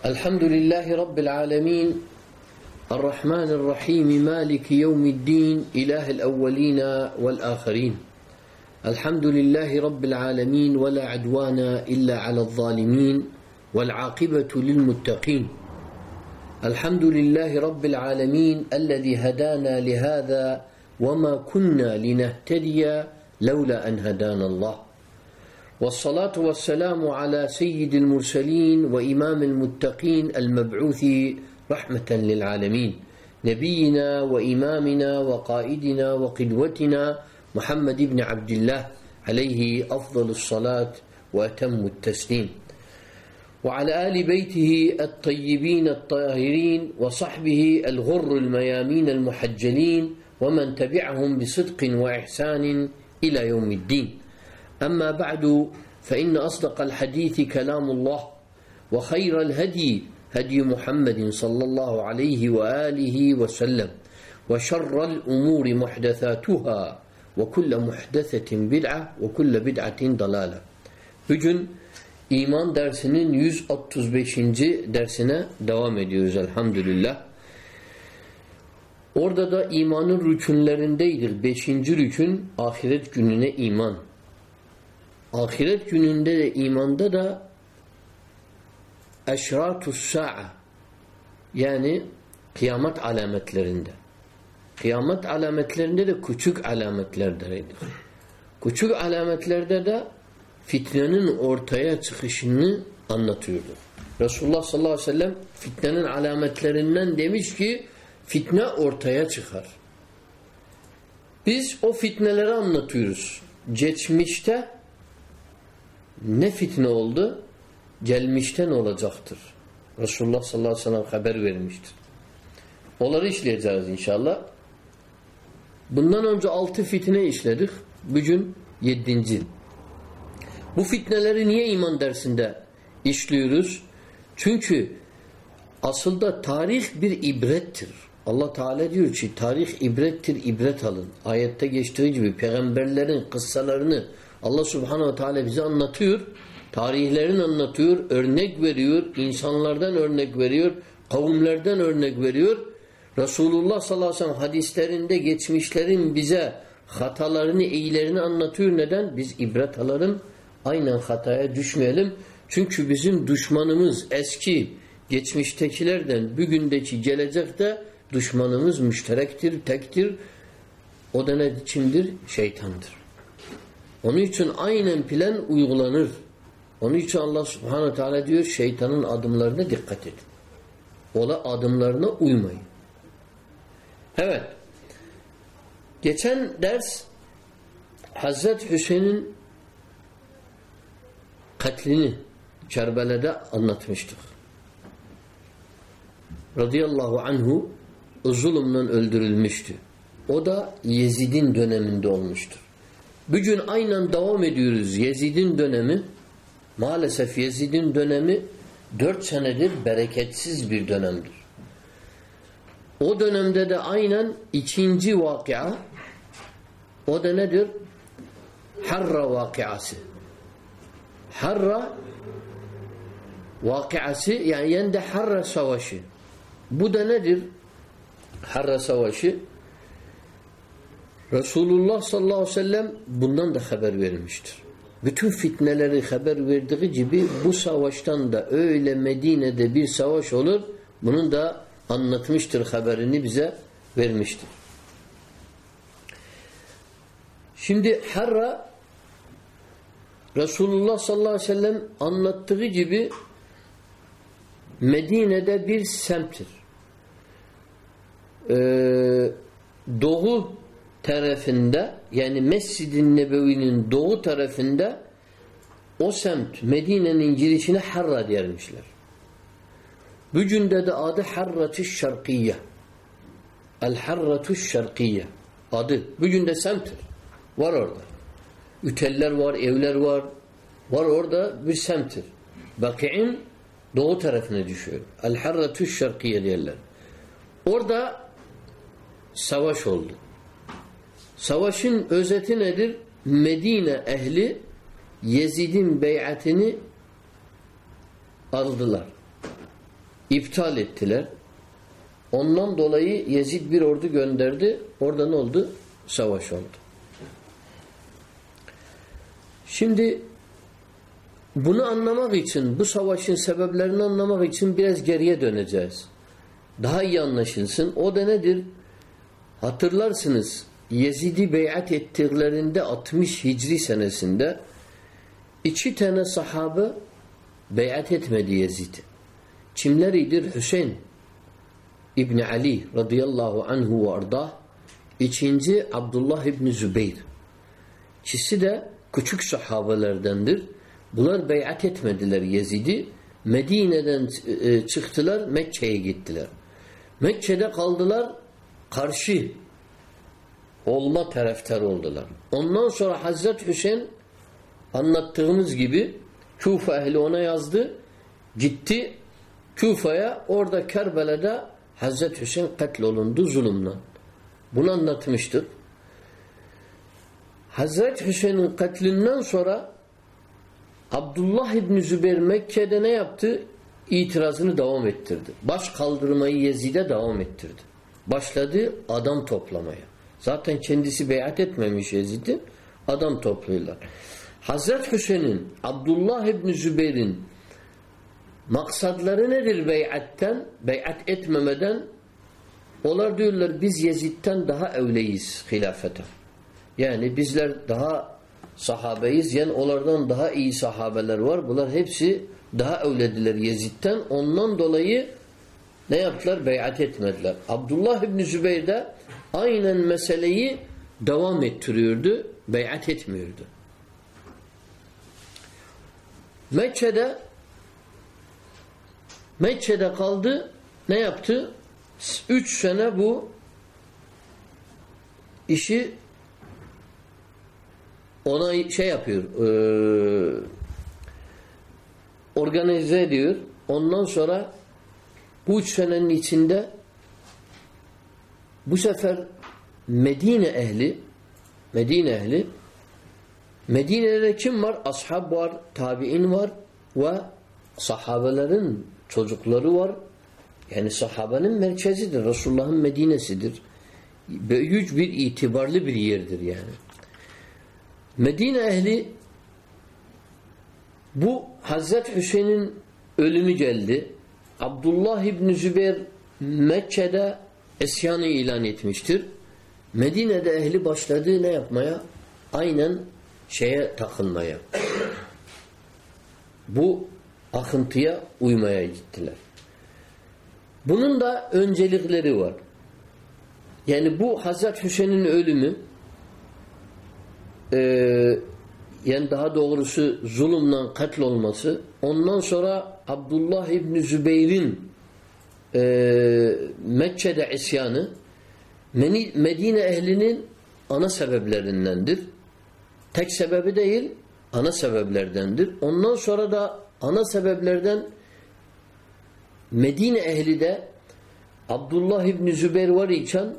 الحمد لله رب العالمين. الرحمن الرحيم مالك يوم الدين إله الأولين والآخرين. الحمد لله رب العالمين ولا عدوان إلا على الظالمين والعاقبة للمتقين. الحمد لله رب العالمين الذي هدانا لهذا وما كنا لنهتدي لولا أن هدانا الله. والصلاة والسلام على سيد المرسلين وإمام المتقين المبعوث رحمة للعالمين. نبينا وإمامنا وقائدنا وقدوتنا محمد بن عبد الله عليه أفضل الصلاة وأتم التسليم. وعلى آل بيته الطيبين الطاهرين وصحبه الغر الميامين المحجلين ومن تبعهم بصدق وإحسان إلى يوم الدين. أما بعد فإن أصدق الحديث كلام الله وخير الهدي هدي محمد صلى الله عليه وآله وسلم وشر الأمور محدثاتها وكل محدثة بدعة وكل بدعة ضلالة Bugün iman dersinin 135. dersine devam ediyoruz elhamdülillah. Orada da imanın rükünlerindeydik. Beşinci rükün ahiret gününe iman. Ahiret gününde de imanda da eşratus sa'a yani kıyamet alametlerinde. Kıyamet alametlerinde de küçük alametlerdedir. Küçük alametlerde de fitnenin ortaya çıkışını anlatıyordu. Resulullah sallallahu aleyhi ve sellem fitnenin alametlerinden demiş ki fitne ortaya çıkar. Biz o fitneleri anlatıyoruz. Geçmişte ne fitne oldu? Gelmişten olacaktır. Resulullah sallallahu aleyhi ve sellem haber vermiştir. Onları işleyeceğiz inşallah. Bundan önce altı fitne işledik. Bugün yedinci. Bu fitneleri niye iman dersinde işliyoruz? Çünkü aslında tarih bir ibrettir. Allah Teala diyor ki tarih ibrettir, ibret alın. Ayette geçtiği gibi peygamberlerin kıssalarını Allah Subhanahu Teala bize anlatıyor. Tarihlerini anlatıyor, örnek veriyor, insanlardan örnek veriyor, kavimlerden örnek veriyor. Resulullah sallallahu aleyhi ve sellem hadislerinde geçmişlerin bize hatalarını, iyilerini anlatıyor. Neden? Biz ibret alalım, aynen hataya düşmeyelim. Çünkü bizim düşmanımız eski geçmiştekilerden bugündeki gelecekte düşmanımız müşterektir, tektir. O da ne kimdir? Şeytandır. Onun için aynen plan uygulanır. Onun için Allah subhanahu teala diyor şeytanın adımlarına dikkat edin. Ola adımlarına uymayın. Evet. Geçen ders Hazreti Hüseyin'in katlini Kerbela'da anlatmıştık. Radıyallahu anhu zulümden öldürülmüştü. O da Yezid'in döneminde olmuştur. Bugün aynen devam ediyoruz. Yezid'in dönemi maalesef Yezid'in dönemi dört senedir bereketsiz bir dönemdir. O dönemde de aynen ikinci vakia o da nedir? Harra vakiası. Harra vakiası yani yende Harra savaşı. Bu da nedir? Harra savaşı Resulullah sallallahu aleyhi ve sellem bundan da haber vermiştir. Bütün fitneleri haber verdiği gibi bu savaştan da öyle Medine'de bir savaş olur. Bunun da anlatmıştır haberini bize vermiştir. Şimdi Harra Resulullah sallallahu aleyhi ve sellem anlattığı gibi Medine'de bir semttir. Ee, doğu tarafında yani Mescid-i Nebevi'nin doğu tarafında o semt Medine'nin girişine Harra dermişler. Bugün de adı Harratü Şarkiye. El Harratü Şarkiye. Adı. Bugün de semttir. Var orada. Üteller var, evler var. Var orada bir semttir. Baki'in doğu tarafına düşüyor. El Harratü Şarkiye derler. Orada savaş oldu. Savaşın özeti nedir? Medine ehli Yezid'in beyatini aldılar. İptal ettiler. Ondan dolayı Yezid bir ordu gönderdi. Orada ne oldu? Savaş oldu. Şimdi bunu anlamak için, bu savaşın sebeplerini anlamak için biraz geriye döneceğiz. Daha iyi anlaşılsın. O da nedir? Hatırlarsınız Yezid'i beyat ettiklerinde 60 Hicri senesinde iki tane sahabe beyat etmedi Yezid'i. Kimleridir? Hüseyin İbni Ali radıyallahu anhu ve ardah. İkinci Abdullah İbni Zübeyir. İkisi de küçük sahabelerdendir. Bunlar beyat etmediler Yezid'i. Medine'den e, çıktılar, Mekke'ye gittiler. Mekke'de kaldılar, karşı olma taraftar oldular. Ondan sonra Hazreti Hüseyin anlattığımız gibi Kufa ehli ona yazdı. Gitti Kufa'ya orada Kerbela'da Hazreti Hüseyin katlolundu zulümle. Bunu anlatmıştık. Hazreti Hüseyin'in katlinden sonra Abdullah İbni Zübeyir Mekke'de ne yaptı? İtirazını devam ettirdi. Baş kaldırmayı Yezid'e devam ettirdi. Başladı adam toplamaya. Zaten kendisi beyat etmemiş Yezid'i. Adam topluyorlar. Hazreti Hüseyin'in, Abdullah İbni Zübeyir'in maksadları nedir beyatten? Beyat etmemeden onlar diyorlar biz Yezid'den daha evleyiz hilafete. Yani bizler daha sahabeyiz. Yani onlardan daha iyi sahabeler var. Bunlar hepsi daha evlediler Yezid'den. Ondan dolayı ne yaptılar? Beyat etmediler. Abdullah İbni Zübeyir de aynen meseleyi devam ettiriyordu. Beyat etmiyordu. Mekke'de Mekke'de kaldı. Ne yaptı? Üç sene bu işi ona şey yapıyor e, organize ediyor. Ondan sonra bu üç senenin içinde bu sefer Medine ehli Medine ehli Medine'de kim var? Ashab var, tabi'in var ve sahabelerin çocukları var. Yani sahabenin merkezidir. Resulullah'ın Medine'sidir. Büyük bir itibarlı bir yerdir yani. Medine ehli bu Hazreti Hüseyin'in ölümü geldi. Abdullah İbni Zübeyir Mekke'de esyanı ilan etmiştir. Medine'de ehli başladı ne yapmaya? Aynen şeye takılmaya. Bu akıntıya uymaya gittiler. Bunun da öncelikleri var. Yani bu Hazreti Hüseyin'in ölümü e, yani daha doğrusu zulümden katl olması ondan sonra Abdullah İbni Zübeyir'in e, Mekke'de isyanı Medine ehlinin ana sebeplerindendir. Tek sebebi değil, ana sebeplerdendir. Ondan sonra da ana sebeplerden Medine ehli de Abdullah İbni Zübeyir var iken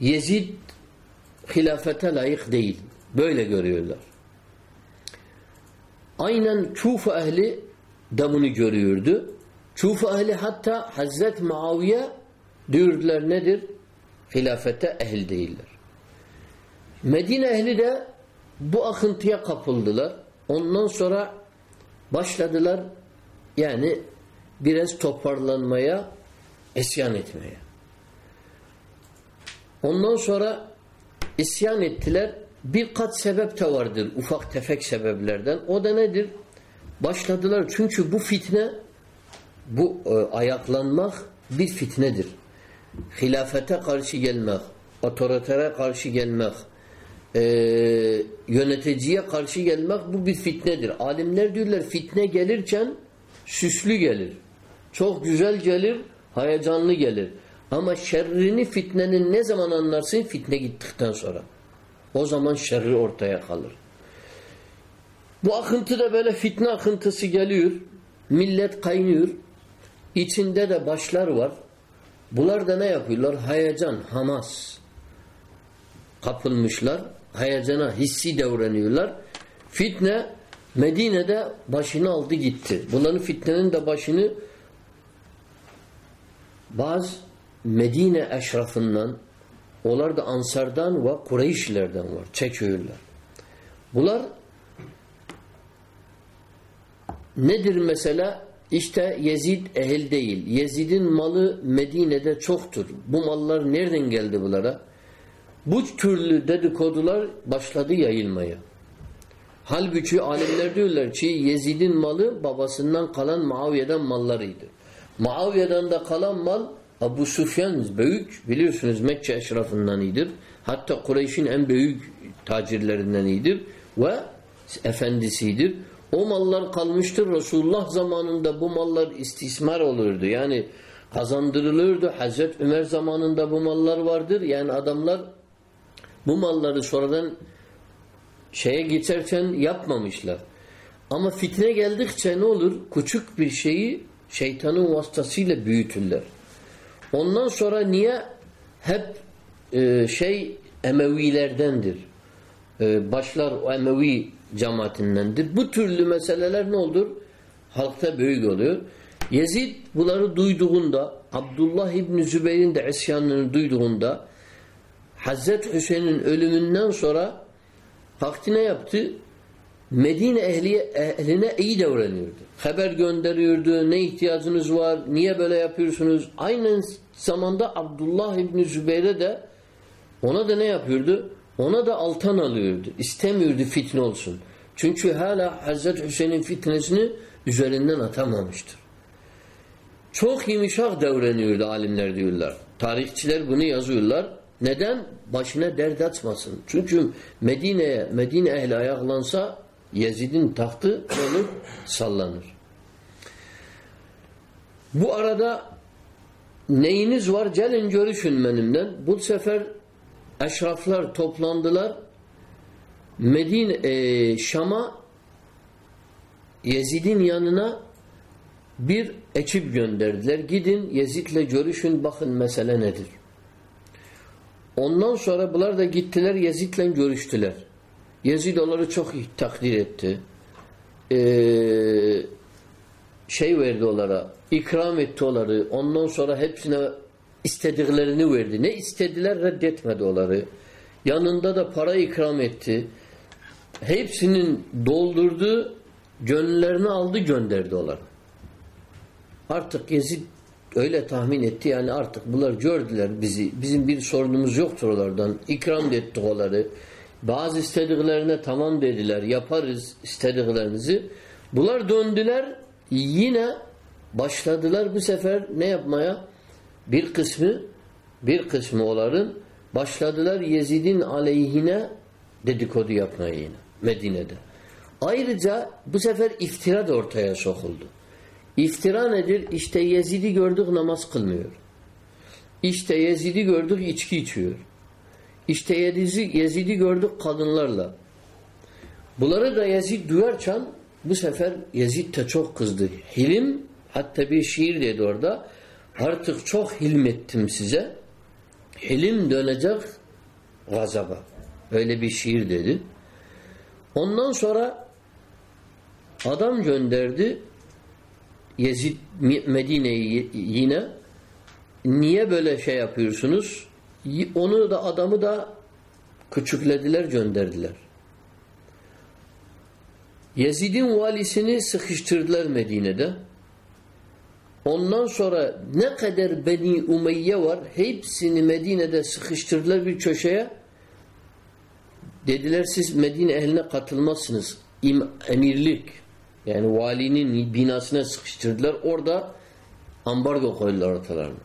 Yezid hilafete layık değil. Böyle görüyorlar. Aynen Kufa ehli de bunu görüyordu. Kufa ehli hatta Hazret Muaviye diyordular nedir? Hilafete ehil değiller. Medine ehli de bu akıntıya kapıldılar. Ondan sonra başladılar yani biraz toparlanmaya, isyan etmeye. Ondan sonra isyan ettiler. Birkaç sebep de vardır ufak tefek sebeplerden. O da nedir? Başladılar çünkü bu fitne bu e, ayaklanmak bir fitnedir. Hilafete karşı gelmek, otoritere karşı gelmek, e, yöneticiye karşı gelmek bu bir fitnedir. Alimler diyorlar fitne gelirken süslü gelir. Çok güzel gelir, heyecanlı gelir. Ama şerrini fitnenin ne zaman anlarsın? Fitne gittikten sonra. O zaman şerri ortaya kalır. Bu akıntı da böyle fitne akıntısı geliyor. Millet kaynıyor. İçinde de başlar var. Bunlar da ne yapıyorlar? Heyecan, hamas. Kapılmışlar. Heyecana, hissi devreniyorlar. Fitne Medine'de başını aldı gitti. Bunların fitnenin de başını bazı Medine eşrafından onlar da Ansardan ve Kureyşlerden var. Çekiyorlar. Bunlar nedir mesela? İşte Yezid ehil değil. Yezid'in malı Medine'de çoktur. Bu mallar nereden geldi bunlara? Bu türlü dedikodular başladı yayılmaya. Halbuki alimler diyorlar ki Yezid'in malı babasından kalan Muaviye'den mallarıydı. Muaviye'den de kalan mal Abu Sufyan büyük biliyorsunuz Mekke eşrafından iyidir. Hatta Kureyş'in en büyük tacirlerinden iyidir ve efendisidir. O mallar kalmıştır. Resulullah zamanında bu mallar istismar olurdu. Yani kazandırılırdı. Hazreti Ömer zamanında bu mallar vardır. Yani adamlar bu malları sonradan şeye geçerken yapmamışlar. Ama fitne geldikçe ne olur? Küçük bir şeyi şeytanın vasıtasıyla büyütürler. Ondan sonra niye hep e, şey Emevilerdendir. E, başlar o Emevi cemaatindendir. Bu türlü meseleler ne olur? Halkta büyük oluyor. Yezid bunları duyduğunda Abdullah İbni Zübeyir'in de isyanını duyduğunda Hazreti Hüseyin'in ölümünden sonra vakti yaptı? Medine ehli, ehline iyi davranıyordu. Haber gönderiyordu. Ne ihtiyacınız var? Niye böyle yapıyorsunuz? Aynı zamanda Abdullah İbni Zübeyir'e de ona da ne yapıyordu? Ona da altan alıyordu. İstemiyordu fitne olsun. Çünkü hala Hazreti Hüseyin'in fitnesini üzerinden atamamıştır. Çok yumuşak davranıyordu alimler diyorlar. Tarihçiler bunu yazıyorlar. Neden? Başına dert açmasın. Çünkü Medine'ye, Medine ehli ayaklansa Yezid'in tahtı olur, sallanır. Bu arada neyiniz var? Gelin görüşün benimden. Bu sefer eşraflar toplandılar. Medine, e, Şam'a Yezid'in yanına bir ekip gönderdiler. Gidin Yezid'le görüşün bakın mesele nedir. Ondan sonra bunlar da gittiler Yezid'le görüştüler. Yezid onları çok takdir etti. Ee, şey verdi onlara, ikram etti onları. Ondan sonra hepsine istediklerini verdi. Ne istediler reddetmedi onları. Yanında da para ikram etti. Hepsinin doldurdu, gönüllerini aldı gönderdi onlara. Artık Yezid öyle tahmin etti yani artık bunlar gördüler bizi. Bizim bir sorunumuz yoktur onlardan. İkram ettik onları. Bazı istediklerine tamam dediler. Yaparız istediklerinizi. Bunlar döndüler. Yine başladılar bu sefer ne yapmaya? Bir kısmı bir kısmı onların başladılar Yezid'in aleyhine dedikodu yapmaya yine Medine'de. Ayrıca bu sefer iftira da ortaya sokuldu. İftira nedir? İşte Yezid'i gördük namaz kılmıyor. İşte Yezid'i gördük içki içiyor. İşte Yezid'i, Yezid'i gördük kadınlarla. Bunları da Yezid duyarken bu sefer Yezid de çok kızdı. Hilim hatta bir şiir dedi orada. Artık çok hilmettim size. Hilim dönecek gazaba. Öyle bir şiir dedi. Ondan sonra adam gönderdi Yezid Medine'yi yine niye böyle şey yapıyorsunuz? Onu da adamı da küçüklediler gönderdiler. Yezid'in valisini sıkıştırdılar Medine'de. Ondan sonra ne kadar Beni Umeyye var hepsini Medine'de sıkıştırdılar bir köşeye. Dediler siz Medine ehline katılmazsınız. emirlik yani valinin binasına sıkıştırdılar. Orada ambargo koydular ortalarına.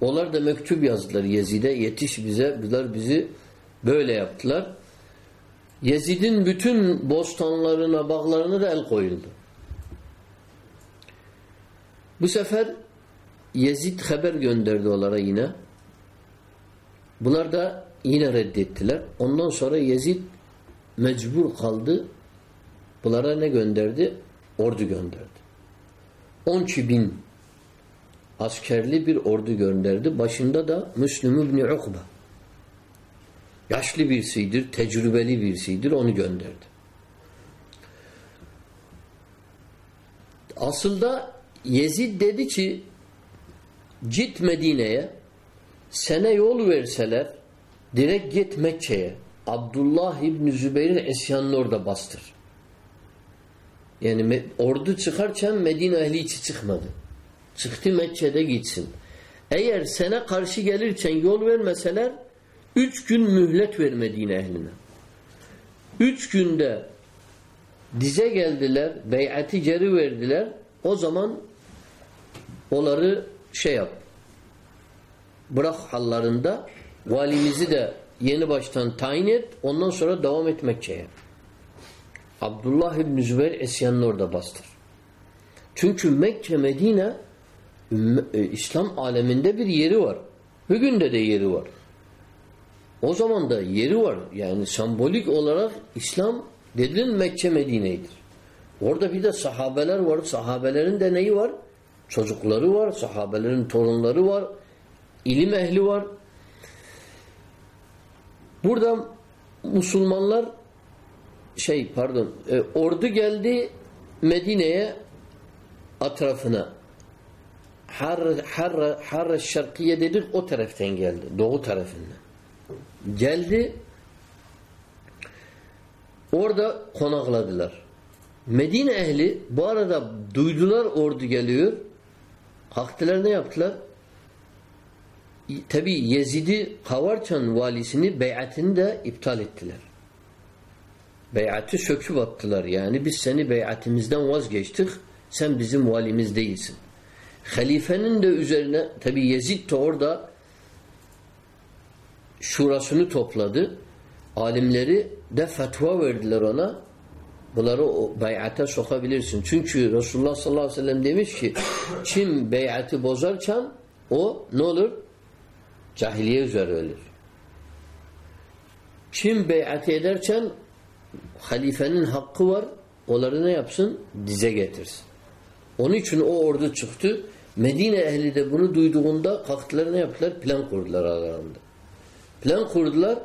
Onlar da mektup yazdılar Yezid'e. Yetiş bize. Bunlar bizi böyle yaptılar. Yezid'in bütün bostanlarına, bağlarına da el koyuldu. Bu sefer Yezid haber gönderdi onlara yine. Bunlar da yine reddettiler. Ondan sonra Yezid mecbur kaldı. Bunlara ne gönderdi? Ordu gönderdi. 12 bin askerli bir ordu gönderdi. Başında da Müslüm İbni Ukba. Yaşlı birisidir, tecrübeli birisidir. Onu gönderdi. Aslında Yezid dedi ki git Medine'ye sene yol verseler direkt git Mekke'ye. Abdullah İbni Zübeyir'in isyanını orada bastır. Yani ordu çıkarken Medine ehli içi çıkmadı. Çıktı Mekke'de gitsin. Eğer sene karşı gelirken yol vermeseler üç gün mühlet ver Medine ehline. Üç günde dize geldiler, beyati geri verdiler. O zaman onları şey yap. Bırak hallarında valimizi de yeni baştan tayin et. Ondan sonra devam et Mekke'ye. Abdullah İbni Zübeyir esyanını orada bastır. Çünkü Mekke, Medine e, İslam aleminde bir yeri var. Bugün de de yeri var. O zaman da yeri var. Yani sembolik olarak İslam dediğin Mekke Medine'dir. Orada bir de sahabeler var. Sahabelerin de neyi var? Çocukları var. Sahabelerin torunları var. ilim ehli var. Burada Müslümanlar şey pardon e, ordu geldi Medine'ye atrafına Har Har Har Şarkiye dedik o taraftan geldi. Doğu tarafından. Geldi orada konakladılar. Medine ehli bu arada duydular ordu geliyor. Kalktılar ne yaptılar? Tabi Yezid'i kavarken valisini beyatını da iptal ettiler. Beyatı söküp attılar. Yani biz seni beyatimizden vazgeçtik. Sen bizim valimiz değilsin. Halifenin de üzerine tabi Yezid de orada şurasını topladı. Alimleri de fetva verdiler ona. Bunları beyate sokabilirsin. Çünkü Resulullah sallallahu aleyhi ve sellem demiş ki kim beyatı bozarken o ne olur? Cahiliye üzere ölür. Kim beyat ederken halifenin hakkı var. Onları ne yapsın? Dize getirsin. Onun için o ordu çıktı. Medine ehli de bunu duyduğunda kalktılar ne yaptılar? Plan kurdular aralarında. Plan kurdular.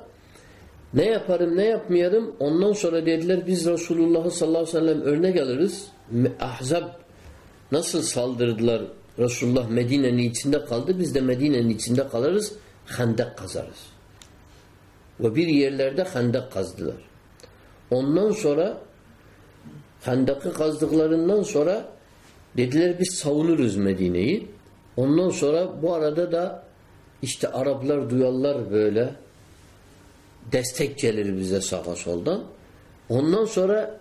Ne yaparım ne yapmayarım? Ondan sonra dediler biz Resulullah'ı sallallahu aleyhi ve sellem örnek alırız. Ahzab nasıl saldırdılar Resulullah Medine'nin içinde kaldı. Biz de Medine'nin içinde kalırız. Hendek kazarız. Ve bir yerlerde hendek kazdılar. Ondan sonra hendeki kazdıklarından sonra dediler biz savunuruz Medine'yi. Ondan sonra bu arada da işte Araplar duyarlar böyle destek gelir bize sağa soldan. Ondan sonra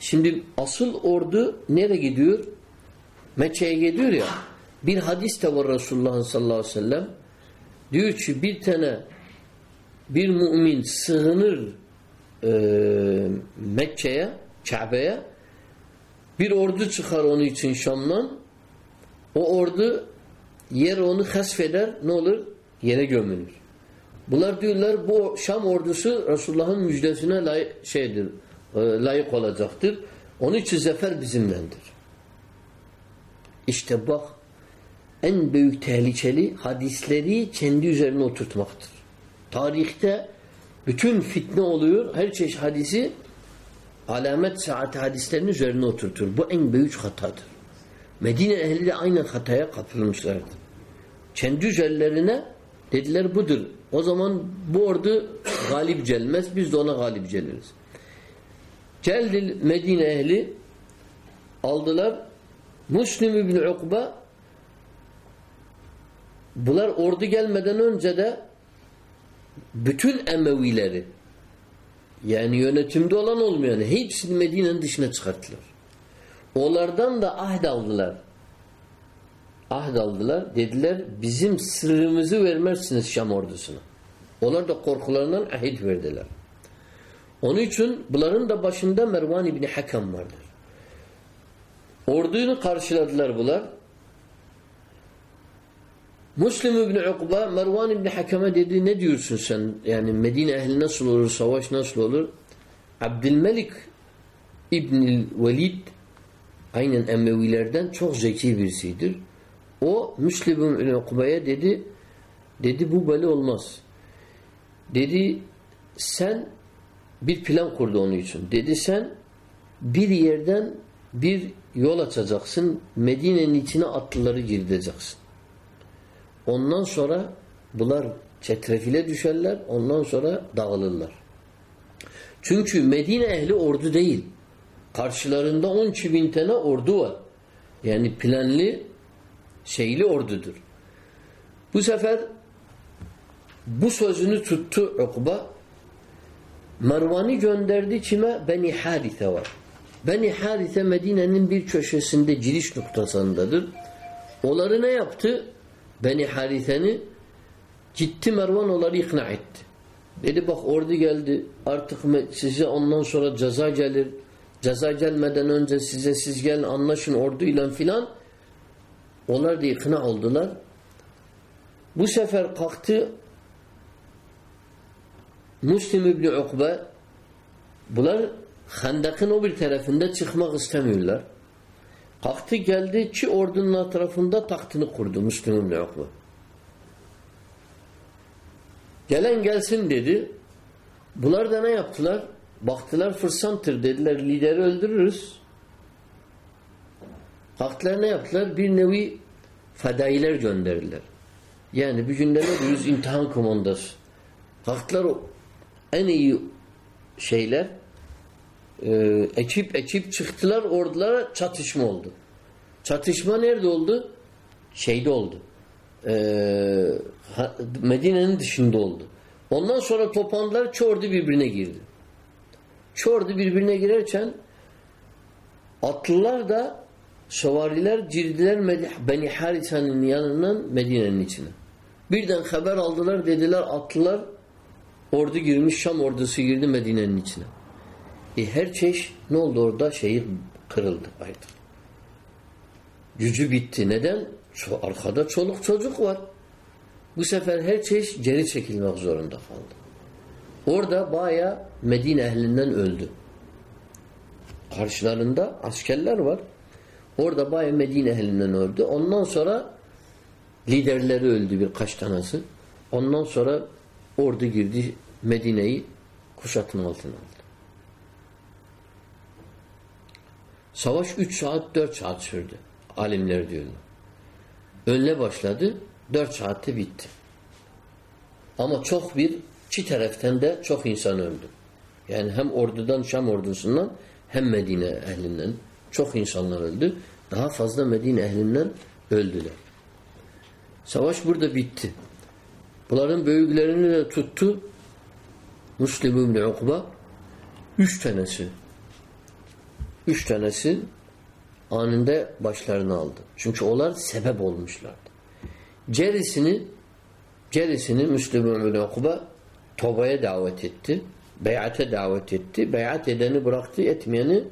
şimdi asıl ordu nereye gidiyor? Mekke'ye gidiyor ya. Bir hadis de var Resulullah sallallahu aleyhi ve sellem. Diyor ki bir tane bir mümin sığınır e, Mekke'ye, Kabe'ye bir ordu çıkar onun için Şam'dan. O ordu yer onu hasfeder ne olur? Yere gömülür. Bunlar diyorlar bu Şam ordusu Resulullah'ın müjdesine layık şeydir, e, layık olacaktır. Onun için zafer bizimlendir. İşte bak en büyük tehlikeli hadisleri kendi üzerine oturtmaktır. Tarihte bütün fitne oluyor. Her çeşit hadisi alamet saat hadislerinin üzerine oturtur. Bu en büyük hatadır. Medine ehli de aynı hataya kapılmışlardı. Kendi üzerlerine dediler budur. O zaman bu ordu galip gelmez. Biz de ona galip geliriz. Geldi Medine ehli aldılar. Müslim İbni Ukba bunlar ordu gelmeden önce de bütün Emevileri yani yönetimde olan olmayan hepsini Medine'nin dışına çıkarttılar. Onlardan da ahd aldılar. Ahd aldılar. Dediler bizim sırrımızı vermezsiniz Şam ordusuna. Onlar da korkularından ahit verdiler. Onun için bunların da başında Mervan İbni Hakam vardır. Ordunu karşıladılar bunlar. Müslim İbni Ukba Mervan İbni Hakam'a dedi ne diyorsun sen? Yani Medine ehli nasıl olur? Savaş nasıl olur? Abdülmelik İbnül Velid aynen Emevilerden çok zeki birisidir. O Müslim İbni Ukba'ya dedi dedi bu böyle olmaz. Dedi sen bir plan kurdu onun için. Dedi sen bir yerden bir yol açacaksın. Medine'nin içine atlıları girdeceksin. Ondan sonra bunlar çetrefile düşerler. Ondan sonra dağılırlar. Çünkü Medine ehli ordu değil. Karşılarında 12 bin tane ordu var. Yani planlı şeyli ordudur. Bu sefer bu sözünü tuttu Ukba. Mervan'ı gönderdi kime? Beni Harithe var. Beni Harithe Medine'nin bir köşesinde giriş noktasındadır. Onları ne yaptı? Beni Harithe'ni gitti Mervan onları ikna etti. Dedi bak ordu geldi. Artık size ondan sonra ceza gelir. Ceza gelmeden önce size siz gelin anlaşın orduyla filan. Onlar da ikna oldular. Bu sefer kalktı Müslim İbni Ukbe bunlar Hendek'in o bir tarafında çıkmak istemiyorlar. Kalktı geldi ki ordunun etrafında tahtını kurdu Müslim İbni Ukbe. Gelen gelsin dedi. Bunlar da ne yaptılar? Baktılar fırsanttır dediler. Lideri öldürürüz. Kalktılar ne yaptılar? Bir nevi fedailer gönderirler. Yani bir günde ne diyoruz? İmtihan komandası. Kalktılar en iyi şeyler e, ekip ekip çıktılar ordulara çatışma oldu. Çatışma nerede oldu? Şeyde oldu. E, Medine'nin dışında oldu. Ondan sonra toplandılar çoğurdu birbirine girdi. Çoğurdu birbirine girerken atlılar da şavariler girdiler Beni Harisa'nın yanından Medine'nin içine. Birden haber aldılar dediler atlılar ordu girmiş Şam ordusu girdi Medine'nin içine. E her çeşit ne oldu orada? Şehir kırıldı artık. Gücü bitti. Neden? Arkada çoluk çocuk var. Bu sefer her çeşit geri çekilmek zorunda kaldı. Orada baya Medine ehlinden öldü. Karşılarında askerler var. Orada baya Medine ehlinden öldü. Ondan sonra liderleri öldü birkaç tanesi. Ondan sonra ordu girdi Medine'yi kuşatın altına aldı. Savaş 3 saat 4 saat sürdü. Alimler diyorlar. Önle başladı. 4 saatte bitti. Ama çok bir iki taraftan da çok insan öldü. Yani hem ordudan Şam ordusundan hem Medine ehlinden çok insanlar öldü. Daha fazla Medine ehlinden öldüler. Savaş burada bitti. Bunların büyüklerini de tuttu. Müslim İbni Ukba üç tanesi üç tanesi anında başlarını aldı. Çünkü onlar sebep olmuşlardı. Cerisini cerisini Müslüm İbni Ukba tobaya davet etti. Beyate davet etti. Beyat edeni bıraktı, etmeyeni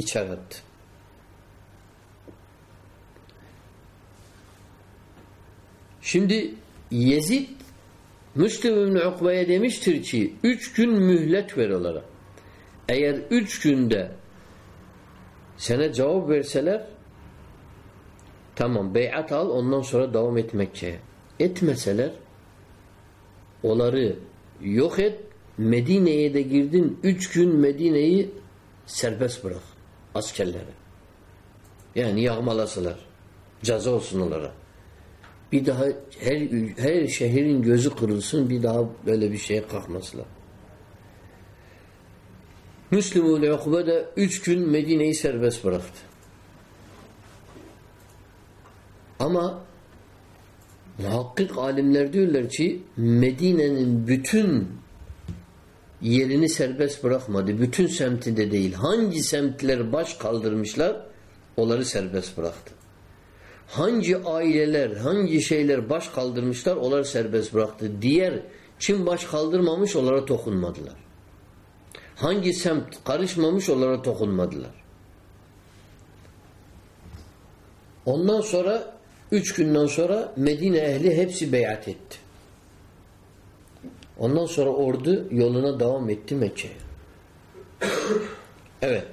içeri attı. Şimdi Yezid Müslüm İbni Ukba'ya demiştir ki üç gün mühlet ver onlara. Eğer üç günde sana cevap verseler tamam beyat al ondan sonra devam et Mekke'ye. Etmeseler onları yok et Medine'ye de girdin üç gün Medine'yi serbest bırak askerlere. Yani yağmalasılar. Caza olsun onlara. Bir daha her her şehrin gözü kırılsın bir daha böyle bir şeye kalkmasınlar. Müslüm Ukbe de üç gün Medine'yi serbest bıraktı. Ama muhakkik alimler diyorlar ki Medine'nin bütün yerini serbest bırakmadı. Bütün semtinde değil. Hangi semtler baş kaldırmışlar onları serbest bıraktı. Hangi aileler, hangi şeyler baş kaldırmışlar onları serbest bıraktı. Diğer kim baş kaldırmamış onlara dokunmadılar. Hangi semt karışmamış onlara dokunmadılar. Ondan sonra üç günden sonra Medine ehli hepsi beyat etti. Ondan sonra ordu yoluna devam etti Mekke'ye. evet.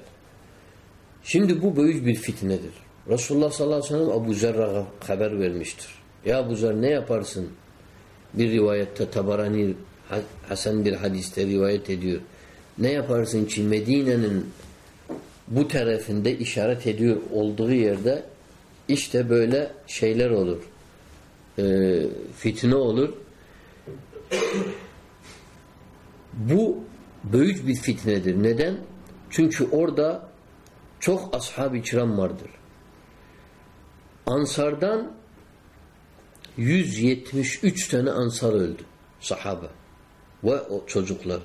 Şimdi bu büyük bir fitnedir. Resulullah sallallahu aleyhi ve sellem Abu Zerr'a haber vermiştir. Ya Abu Zer ne yaparsın? Bir rivayette Tabarani Hasan bir hadiste rivayet ediyor. Ne yaparsın ki Medine'nin bu tarafında işaret ediyor olduğu yerde işte böyle şeyler olur. Ee, fitne olur. Bu büyük bir fitnedir. Neden? Çünkü orada çok ashab-ı kiram vardır. Ansardan 173 tane ansar öldü. Sahabe. Ve o çocuklar.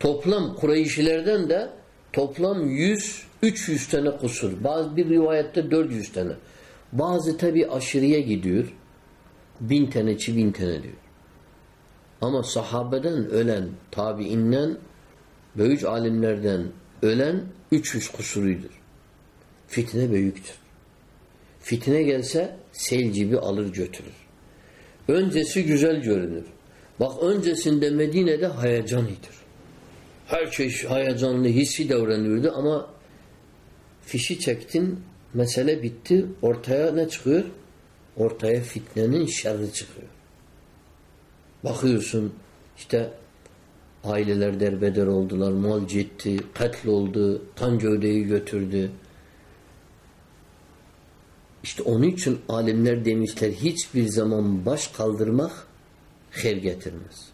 Toplam Kureyşilerden de toplam 100 300 tane kusur. Bazı bir rivayette 400 tane. Bazı tabi aşırıya gidiyor. Bin tane, iki bin tane diyor. Ama sahabeden ölen, tabiinden, büyük alimlerden ölen 300 kusuruydur. Fitne büyüktür. Fitne gelse sel gibi alır götürür. Öncesi güzel görünür. Bak öncesinde Medine'de heyecan idir. Her şey heyecanlı hissi davranıyordu ama fişi çektin, mesele bitti. Ortaya ne çıkıyor? Ortaya fitnenin şerri çıkıyor. Bakıyorsun işte aileler derbeder oldular, mal citti, katil oldu, tan gövdeyi götürdü. İşte onun için alimler demişler hiçbir zaman baş kaldırmak her getirmez.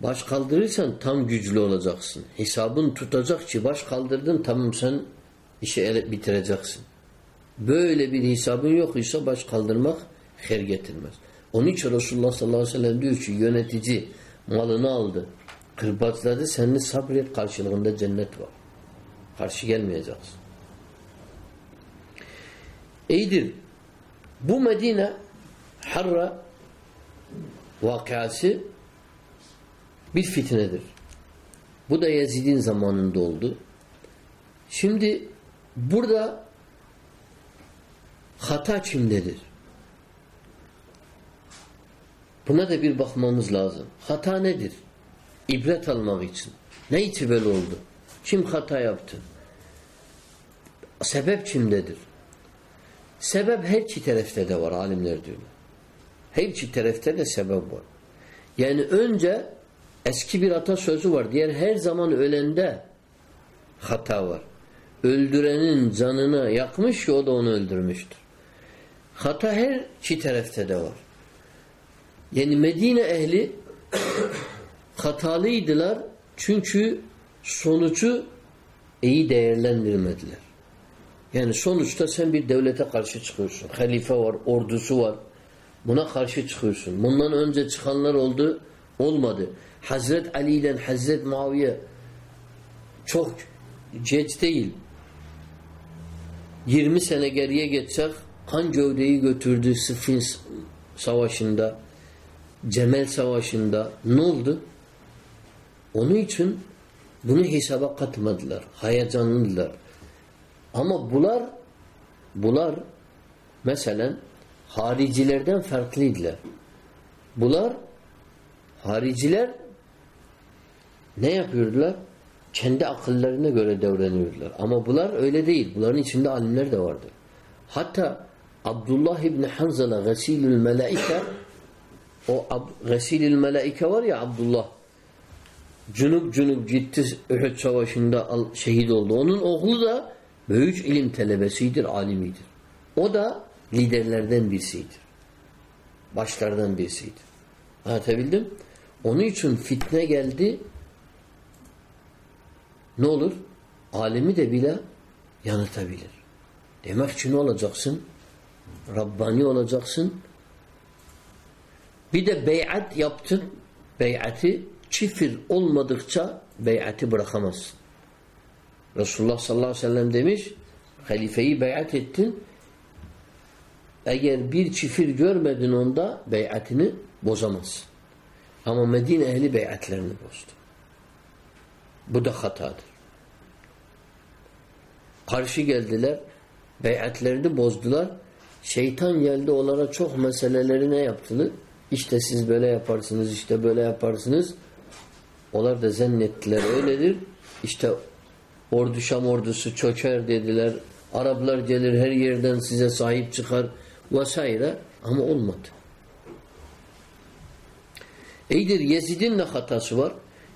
Baş kaldırırsan tam güçlü olacaksın. Hesabın tutacak ki baş kaldırdın tamam sen işi bitireceksin. Böyle bir hesabın yok ise baş kaldırmak her getirmez. Onun için Resulullah sallallahu aleyhi ve sellem diyor ki yönetici malını aldı. Kırbaçladı senin sabret karşılığında cennet var. Karşı gelmeyeceksin. İyidir. Bu Medine Harra vakası bir fitnedir. Bu da Yazid'in zamanında oldu. Şimdi burada hata kimdedir? Buna da bir bakmamız lazım. Hata nedir? İbret almak için. Ne için böyle oldu? Kim hata yaptı? Sebep kimdedir? Sebep her iki tarafta da var alimler diyorlar. Her iki tarafta da sebep var. Yani önce eski bir atasözü var. Diğer her zaman ölende hata var. Öldürenin canını yakmış o da onu öldürmüştür. Hata her iki tarafta da var. Yani Medine ehli hatalıydılar çünkü sonucu iyi değerlendirmediler. Yani sonuçta sen bir devlete karşı çıkıyorsun. Halife var, ordusu var. Buna karşı çıkıyorsun. Bundan önce çıkanlar oldu, olmadı. Hazret Ali'den Hazret Muaviye çok geç değil. 20 sene geriye geçsek kan gövdeyi götürdü Sıffin savaşında Cemel savaşında ne oldu? Onun için bunu hesaba katmadılar. Hayacanlılar. Ama bunlar bunlar mesela haricilerden farklıydılar. Bunlar hariciler ne yapıyordular? Kendi akıllarına göre davranıyordular. Ama bunlar öyle değil. Bunların içinde alimler de vardı. Hatta Abdullah İbni Hanzala Gasilül Melaike o Gasilül Melaike var ya Abdullah Cunup cunup gitti Uhud Savaşı'nda şehit oldu. Onun oğlu da büyük ilim telebesidir, alimidir. O da liderlerden birisidir. Başlardan birisidir. Anlatabildim? Onun için fitne geldi ne olur? Alimi de bile yanıtabilir. Demek ki ne olacaksın? Rabbani olacaksın. Bir de beyat yaptın. Beyatı çifir olmadıkça beyatı bırakamazsın. Resulullah sallallahu aleyhi ve sellem demiş halifeyi beyat ettin eğer bir çifir görmedin onda beyatını bozamazsın. Ama Medine ehli beyatlerini bozdu. Bu da hatadır. Karşı geldiler, beyatlerini bozdular. Şeytan geldi onlara çok meseleleri ne yaptılar? İşte siz böyle yaparsınız, işte böyle yaparsınız. Onlar da zannettiler öyledir. İşte ordu Şam ordusu çöker dediler. Araplar gelir her yerden size sahip çıkar vesaire ama olmadı. İyidir Yezid'in de hatası var.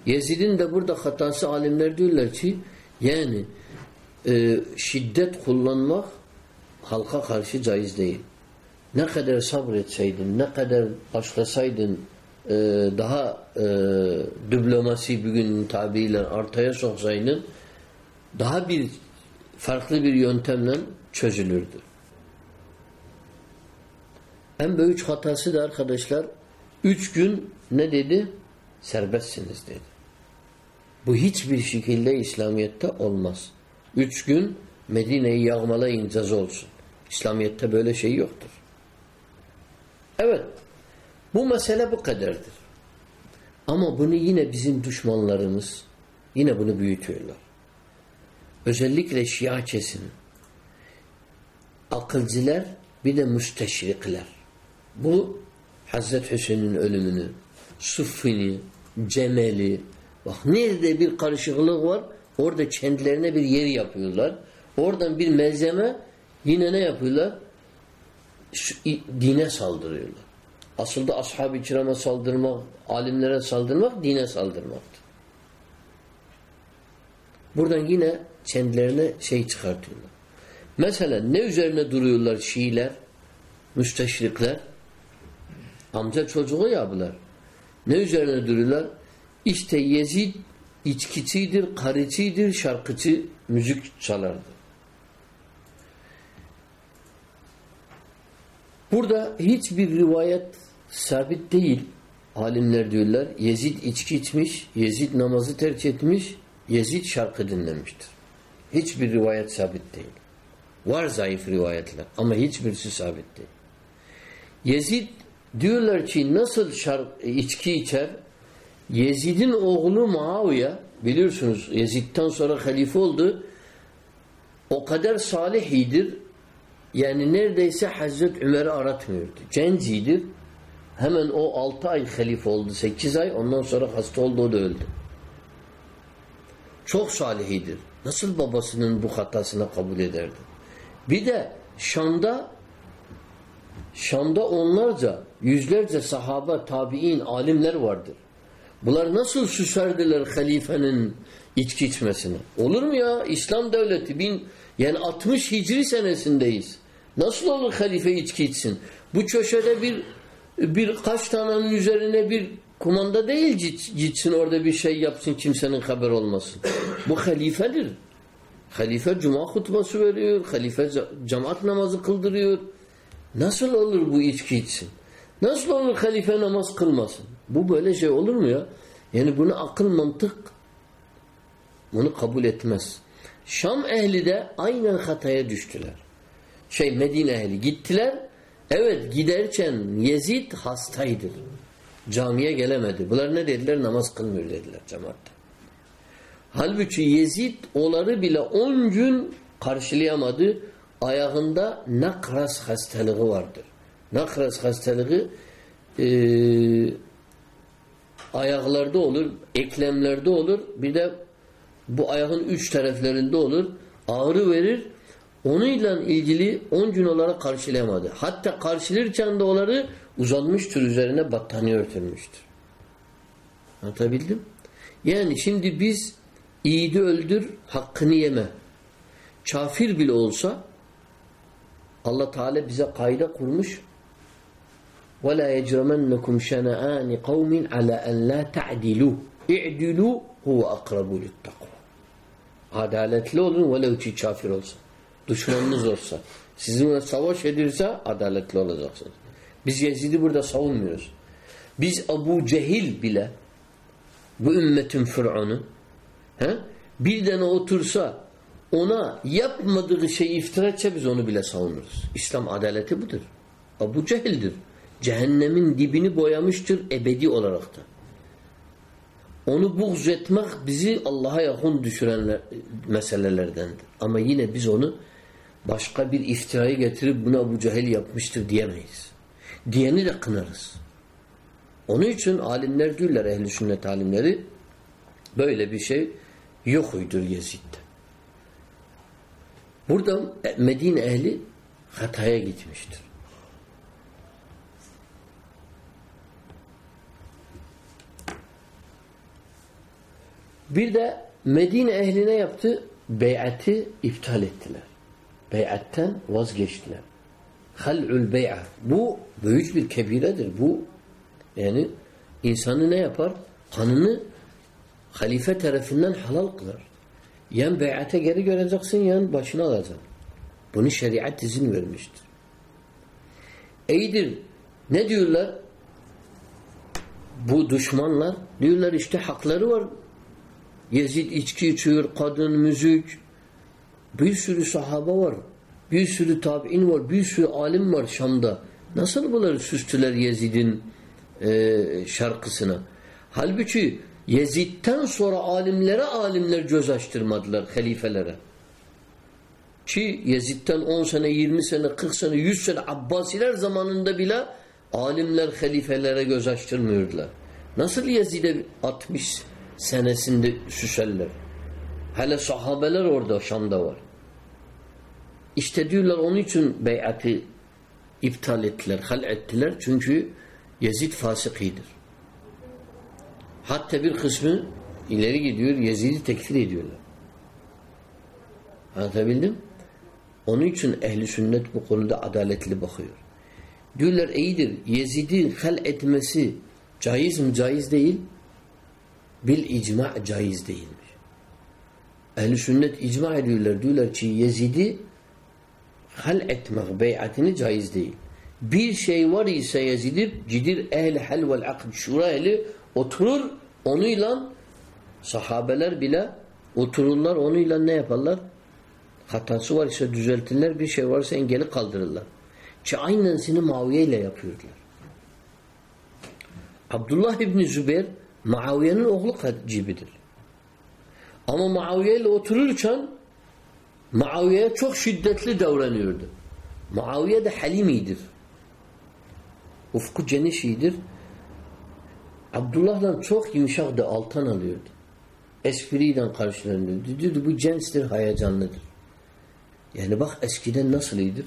Yezid'in de burada hatası alimler diyorlar ki yani e, şiddet kullanmak halka karşı caiz değil. Ne kadar sabretseydin, ne kadar başlasaydın e, daha e, diplomasi bugün tabiyle ortaya soksaydın daha bir farklı bir yöntemle çözülürdü. En büyük hatası da arkadaşlar üç gün ne dedi? Serbestsiniz dedi. Bu hiçbir şekilde İslamiyet'te olmaz. Üç gün Medine'yi yağmalayın ceza olsun. İslamiyet'te böyle şey yoktur. Evet. Bu mesele bu kadardır. Ama bunu yine bizim düşmanlarımız yine bunu büyütüyorlar. Özellikle Şia kesimi. Akılcılar bir de müsteşrikler. Bu Hazreti Hüseyin'in ölümünü, Suffini, Cemel'i, bak nerede bir karışıklık var orada kendilerine bir yer yapıyorlar. Oradan bir malzeme yine ne yapıyorlar? Dine saldırıyorlar. Aslında ashab-ı kirama saldırmak, alimlere saldırmak, dine saldırmaktır. Buradan yine kendilerine şey çıkartıyorlar. Mesela ne üzerine duruyorlar Şiiler, müsteşrikler? Amca çocuğu yapılar. Ne üzerine duruyorlar? İşte Yezid içkicidir, karıcıdır, şarkıcı, müzik çalardı. Burada hiçbir rivayet sabit değil. Alimler diyorlar Yezid içki içmiş, Yezid namazı terk etmiş, Yezid şarkı dinlemiştir. Hiçbir rivayet sabit değil. Var zayıf rivayetler ama hiçbirisi sabit değil. Yezid diyorlar ki nasıl şark, içki içer? Yezid'in oğlu Muaviye biliyorsunuz Yezid'den sonra halife oldu. O kadar salihidir. Yani neredeyse Hazreti Ömer'i aratmıyordu. Cencidir. Hemen o altı ay halife oldu. Sekiz ay. Ondan sonra hasta oldu. O da öldü. Çok salihidir. Nasıl babasının bu hatasına kabul ederdi? Bir de Şam'da Şam'da onlarca, yüzlerce sahaba, tabi'in, alimler vardır. Bunlar nasıl susardılar halifenin içki içmesine? Olur mu ya? İslam devleti bin yani 60 hicri senesindeyiz. Nasıl olur halife içki içsin? Bu köşede bir bir kaç tanenin üzerine bir kumanda değil gitsin orada bir şey yapsın kimsenin haber olmasın. Bu halifedir. Halife cuma hutbası veriyor. Halife cemaat namazı kıldırıyor. Nasıl olur bu içki içsin? Nasıl olur halife namaz kılmasın? Bu böyle şey olur mu ya? Yani bunu akıl mantık bunu kabul etmez. Şam ehli de aynen hataya düştüler. Şey Medine ehli gittiler. Evet giderken Yezid hastaydı. Camiye gelemedi. Bunlar ne dediler? Namaz kılmıyor dediler cemaatte. Halbuki Yezid onları bile on gün karşılayamadı. Ayağında nakras hastalığı vardır. Nakras hastalığı e, ayaklarda olur, eklemlerde olur. Bir de bu ayağın üç taraflarında olur. Ağrı verir. Onunla ilgili on gün olarak karşılayamadı. Hatta karşılarken de onları uzanmıştır üzerine battaniye örtülmüştür. Anlatabildim? Yani şimdi biz yiğidi öldür, hakkını yeme. Kafir bile olsa Allah Teala bize kayda kurmuş. وَلَا يَجْرَمَنَّكُمْ شَنَآنِ قَوْمٍ عَلَى أَنْ لَا تَعْدِلُوا اِعْدِلُوا هُوَ أَقْرَبُ لِلتَّقْوَى Adaletli olun velev ki kafir olsa. Düşmanınız olsa. Sizinle savaş edirse adaletli olacaksınız. Biz Yezid'i burada savunmuyoruz. Biz Abu Cehil bile bu ümmetin Fır'an'ı bir tane otursa ona yapmadığı şey iftira etse biz onu bile savunuruz. İslam adaleti budur. Abu Cehil'dir. Cehennemin dibini boyamıştır ebedi olarak da. Onu buğz etmek bizi Allah'a yakın düşüren meselelerdendir. Ama yine biz onu başka bir iftirayı getirip buna bu Cehil yapmıştır diyemeyiz. Diyeni de kınarız. Onun için alimler diyorlar ehli sünnet alimleri böyle bir şey yok uydur Yezid'de. Burada Medine ehli hataya gitmiştir. Bir de Medine ehline yaptı? Beyati iptal ettiler. Beyatten vazgeçtiler. Hal'ül bey'a. Bu büyük bir kebiredir. Bu yani insanı ne yapar? Kanını halife tarafından halal kılar. Yan beyate geri göreceksin, yan başına alacaksın. Bunu şeriat izin vermiştir. İyidir. Ne diyorlar? Bu düşmanlar diyorlar işte hakları var. Yezid içki içiyor, kadın, müzik. Bir sürü sahaba var. Bir sürü tabi'in var. Bir sürü alim var Şam'da. Nasıl bunları süstüler Yezid'in e, şarkısına? Halbuki Yezid'den sonra alimlere alimler göz açtırmadılar halifelere. Ki Yezid'den 10 sene, 20 sene, 40 sene, 100 sene Abbasiler zamanında bile alimler halifelere göz açtırmıyordular. Nasıl Yezid'e 60 senesinde süserler? Hele sahabeler orada Şam'da var. İşte diyorlar onun için beyatı iptal ettiler, hal ettiler. Çünkü Yezid fasıkidir. Hatta bir kısmı ileri gidiyor, Yezid'i tekfir ediyorlar. Anlatabildim? Onun için ehli sünnet bu konuda adaletli bakıyor. Diyorlar iyidir. Yezid'i hal etmesi caiz mi? Caiz değil. Bil icma caiz değilmiş. Ehli sünnet icma ediyorlar. Diyorlar ki Yezid'i hal etmek beyatini caiz değil. Bir şey var ise Yezid'dir cidir ehli hal vel akd şura ehli oturur onuyla sahabeler bile otururlar onuyla ne yaparlar? Hatası var ise düzeltirler bir şey varsa engeli kaldırırlar. Ki aynen seni Muaviye ile yapıyorlar. Abdullah İbni Zübeyir Muaviye'nin oğlu gibidir. Ama Muaviye ile otururken Muaviye'ye çok şiddetli davranıyordu. Muaviye de halimidir. Ufku geniş iyidir. Abdullah'la çok yumuşak da altan alıyordu. Espriyle karşılanıyordu. Diyordu bu censtir, hayacanlıdır. Yani bak eskiden nasıl iyidir?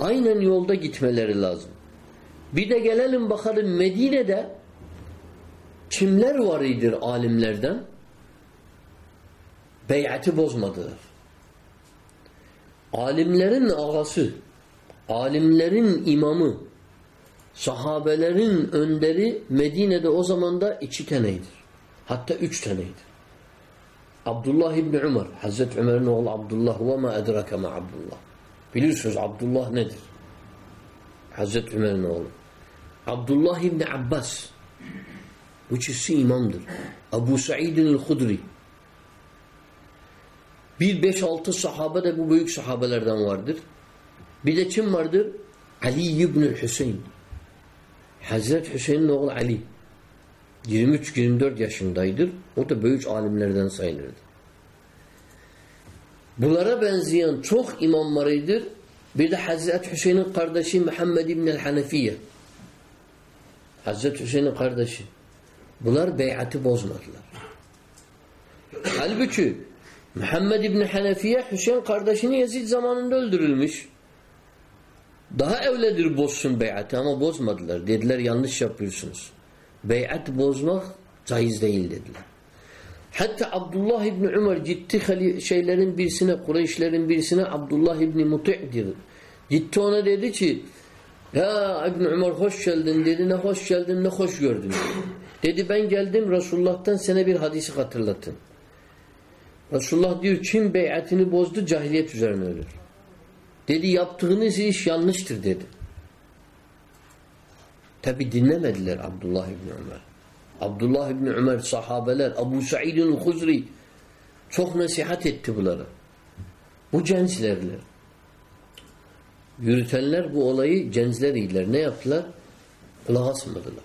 Aynen yolda gitmeleri lazım. Bir de gelelim bakalım Medine'de kimler var idir alimlerden? Beyati bozmadılar. Alimlerin ağası, alimlerin imamı, sahabelerin önderi Medine'de o zaman da iki taneydir. Hatta üç taneydir. Abdullah İbni Ömer, Hazreti Ömer'in oğlu Abdullah ve ma edrake ma Abdullah. Bilirsiniz Abdullah nedir? Hazreti Ömer'in oğlu. Abdullah İbni Abbas. Bu ikisi imamdır. Abu Sa'idin el-Hudri. Bir beş altı sahabe de bu büyük sahabelerden vardır. Bir de kim vardır? Ali İbni Hüseyin. Hazreti Hüseyin'in oğlu Ali. 23-24 yaşındaydır. O da büyük alimlerden sayılırdı. Bunlara benzeyen çok imam varıdır. Bir de Hazreti Hüseyin'in kardeşi Muhammed İbn el-Hanefiye. Hazreti Hüseyin'in kardeşi. Bunlar beyatı bozmadılar. Halbuki Muhammed İbn Hanefiye Hüseyin kardeşini Yezid zamanında öldürülmüş. Daha evledir bozsun beyatı ama bozmadılar. Dediler yanlış yapıyorsunuz. Beyat bozmak caiz değil dediler. Hatta Abdullah İbni Ömer gitti şeylerin birisine, Kureyşlerin birisine Abdullah İbni Muti'dir. Gitti ona dedi ki ya İbni Ömer hoş geldin dedi. Ne hoş geldin ne hoş gördün. Dedi ben geldim Resulullah'tan sana bir hadisi hatırlatın. Resulullah diyor kim beyatini bozdu cahiliyet üzerine ölür. Dedi yaptığınız iş yanlıştır dedi. Tabi dinlemediler Abdullah İbni Ömer. Abdullah İbni Ömer, sahabeler, Abu Sa'id'in Huzri çok nasihat etti bunlara. Bu censlerler. Yürütenler bu olayı cenzler iyiler. Ne yaptılar? Kulak asmadılar.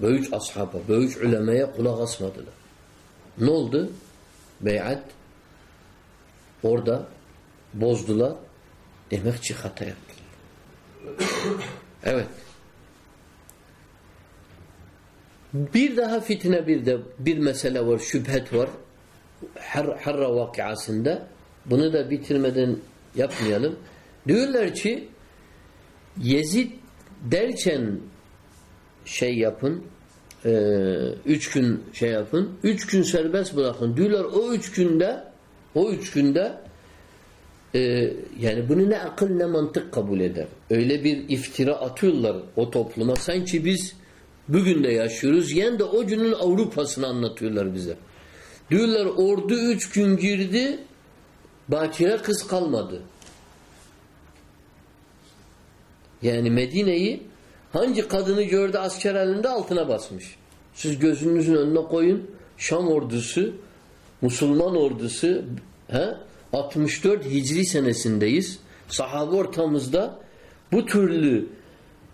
Böyük ashaba, böyük ulemaya kulak asmadılar. Ne oldu? Beyat orada bozdular. Demek ki hata yaptılar. evet. Bir daha fitne bir de bir mesele var, şüphet var. Har Harra vakiasında bunu da bitirmeden yapmayalım. Diyorlar ki Yezid derken şey yapın e, üç gün şey yapın üç gün serbest bırakın diyorlar o üç günde o üç günde e, yani bunu ne akıl ne mantık kabul eder. Öyle bir iftira atıyorlar o topluma. Sanki biz bugün de yaşıyoruz. Yani de o günün Avrupa'sını anlatıyorlar bize. Diyorlar ordu üç gün girdi bakire kız kalmadı. Yani Medine'yi hangi kadını gördü asker elinde altına basmış. Siz gözünüzün önüne koyun Şam ordusu, Müslüman ordusu he? 64 Hicri senesindeyiz. Sahabe ortamızda bu türlü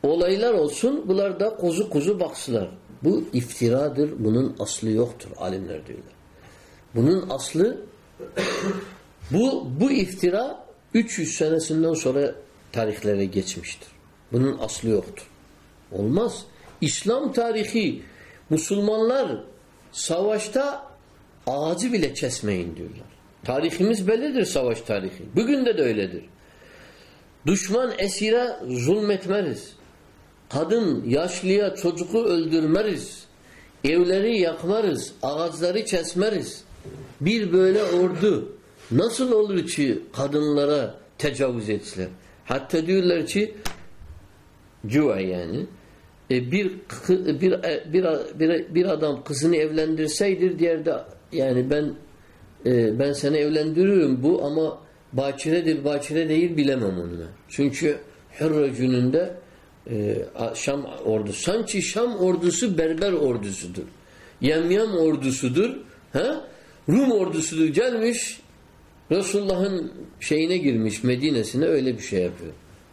olaylar olsun bunlar da kuzu kuzu baksılar. Bu iftiradır. Bunun aslı yoktur alimler diyorlar. Bunun aslı bu bu iftira 300 senesinden sonra tarihlere geçmiştir. Bunun aslı yoktur. Olmaz. İslam tarihi Müslümanlar savaşta ağacı bile kesmeyin diyorlar. Tarihimiz bellidir savaş tarihi. Bugün de de öyledir. Düşman esire zulmetmeriz. Kadın, yaşlıya, çocuğu öldürmeriz. Evleri yakmarız. Ağaçları kesmeriz. Bir böyle ordu nasıl olur ki kadınlara tecavüz etsinler? Hatta diyorlar ki Cüva yani e, bir, bir, bir, bir, bir adam kızını evlendirseydir diğer de yani ben e, ben seni evlendiriyorum bu ama bakiredir bakire değil bilemem onu. Çünkü Hürre gününde e, Şam ordusu sanki Şam ordusu berber ordusudur. Yemyem ordusudur. Ha? Rum ordusudur gelmiş Resulullah'ın şeyine girmiş Medine'sine öyle bir şey yapıyor.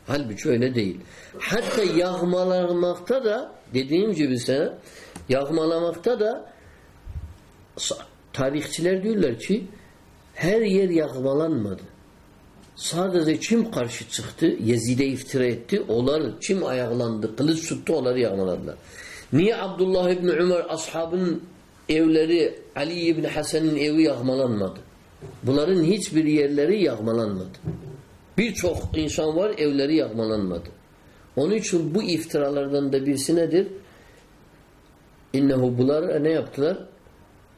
Halbuki öyle değil. Hatta yağmalamakta da dediğim gibi sana yağmalamakta da tarihçiler diyorlar ki her yer yağmalanmadı. Sadece kim karşı çıktı? Yezid'e iftira etti. Onlar kim ayaklandı? Kılıç tuttu onları yağmaladılar. Niye Abdullah İbni Ömer ashabın evleri Ali İbni Hasan'ın evi yağmalanmadı? Bunların hiçbir yerleri yağmalanmadı. Birçok insan var evleri yağmalanmadı. Onun için bu iftiralardan da birisi nedir? İnnehu bunlar ne yaptılar?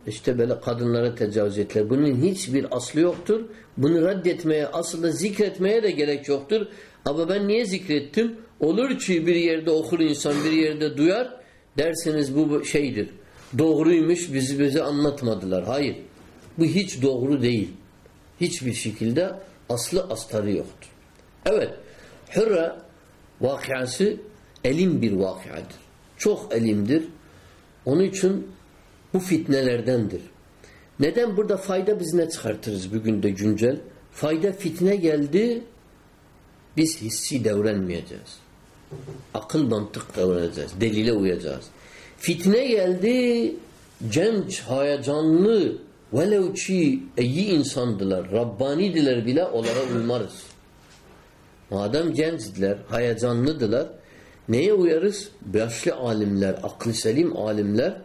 İşte böyle kadınlara tecavüz ettiler. Bunun hiçbir aslı yoktur. Bunu reddetmeye, aslında zikretmeye de gerek yoktur. Ama ben niye zikrettim? Olur ki bir yerde okur insan, bir yerde duyar. Derseniz bu şeydir. Doğruymuş, bizi bize anlatmadılar. Hayır. Bu hiç doğru değil. Hiçbir şekilde aslı astarı yoktur. Evet. Hürre vakıası elim bir vakıadır. Çok elimdir. Onun için bu fitnelerdendir. Neden burada fayda biz ne çıkartırız bugün de güncel? Fayda fitne geldi biz hissi devrenmeyeceğiz. Akıl mantık davranacağız. Delile uyacağız. Fitne geldi genç, hayacanlı velev ki iyi insandılar, Rabbanidiler bile onlara uymarız. Madem gençdiler, hayacanlıdılar neye uyarız? Yaşlı alimler, aklı selim alimler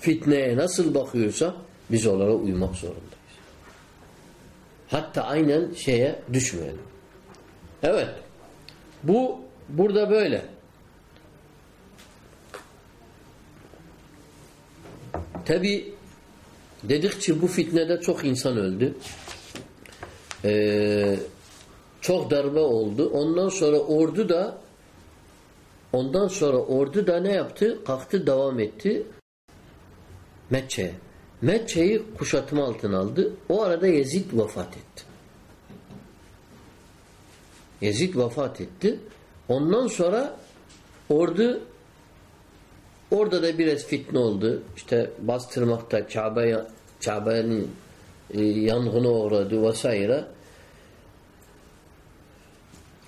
fitneye nasıl bakıyorsa biz onlara uymak zorundayız. Hatta aynen şeye düşmeyelim. Evet. Bu burada böyle. Tabi dedikçe bu fitnede çok insan öldü. Ee, çok darbe oldu. Ondan sonra ordu da ondan sonra ordu da ne yaptı? Kalktı devam etti. Mekke'ye. Mekke'yi kuşatma altına aldı. O arada Yezid vefat etti. Yezid vefat etti. Ondan sonra ordu orada da biraz fitne oldu. İşte bastırmakta Kabe'nin e, yangına uğradı vesaire.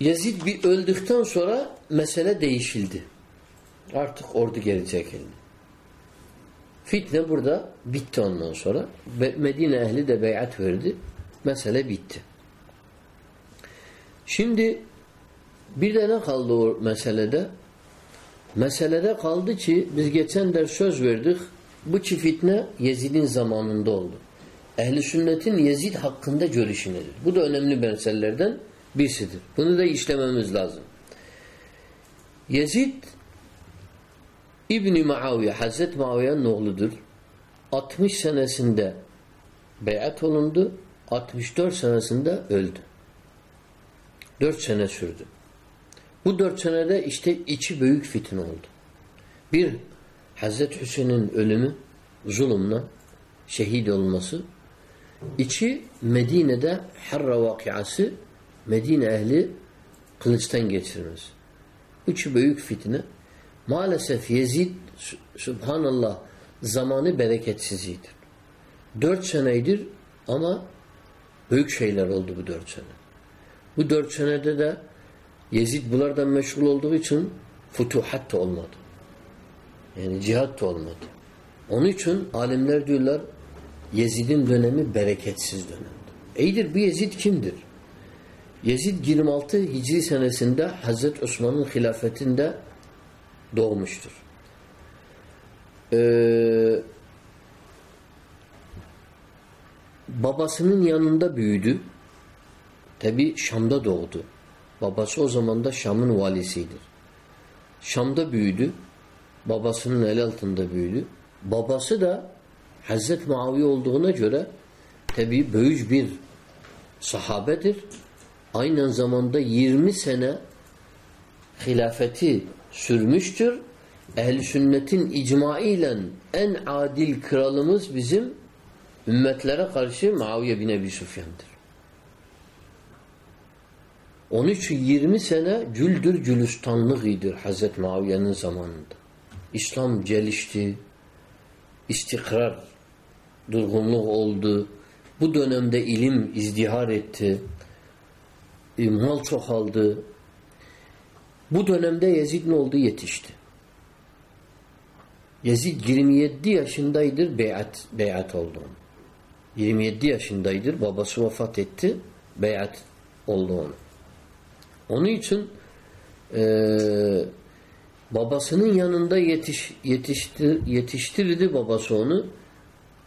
Yezid bir öldükten sonra mesele değişildi. Artık ordu geri çekildi. Fitne burada bitti ondan sonra. Medine ehli de beyat verdi. Mesele bitti. Şimdi bir de ne kaldı o meselede? Meselede kaldı ki biz geçen ders söz verdik. Bu çift fitne Yezid'in zamanında oldu. Ehli sünnetin Yezid hakkında görüşü nedir? Bu da önemli meselelerden birisidir. Bunu da işlememiz lazım. Yezid İbni Muaviye, Hazreti Muaviye'nin oğludur. 60 senesinde beyat olundu. 64 senesinde öldü. 4 sene sürdü. Bu 4 senede işte içi büyük fitin oldu. Bir, Hazreti Hüseyin'in ölümü, zulümle şehit olması. İçi Medine'de Harra vakiası Medine ehli kılıçtan geçirmez. Üçü büyük fitne. Maalesef Yezid Subhanallah zamanı bereketsizliğidir. Dört senedir ama büyük şeyler oldu bu dört sene. Bu dört senede de Yezid bulardan meşgul olduğu için futuhat da olmadı. Yani cihat da olmadı. Onun için alimler diyorlar Yezid'in dönemi bereketsiz dönemdi. İyidir bu Yezid kimdir? Yezid 26 Hicri senesinde Hazreti Osman'ın hilafetinde doğmuştur. Ee, babasının yanında büyüdü. Tabi Şam'da doğdu. Babası o zaman da Şam'ın valisidir. Şam'da büyüdü. Babasının el altında büyüdü. Babası da Hazreti Muaviye olduğuna göre tabi büyük bir sahabedir. Aynı zamanda 20 sene hilafeti sürmüştür. Ehl-i sünnetin icmaiyle en adil kralımız bizim ümmetlere karşı Muaviye bin Ebi Süfyan'dır. Onun için 20 sene cüldür cülüstanlık idir Hazreti Muaviye'nin zamanında. İslam gelişti, istikrar, durgunluk oldu. Bu dönemde ilim izdihar etti. E, mal çoğaldı. Bu dönemde Yezid ne oldu? Yetişti. Yezid 27 yaşındaydır beyat, beyat oldu. 27 yaşındaydır. Babası vefat etti. Beyat oldu onu. Onun için e, babasının yanında yetiş, yetiştir, yetiştirdi babası onu.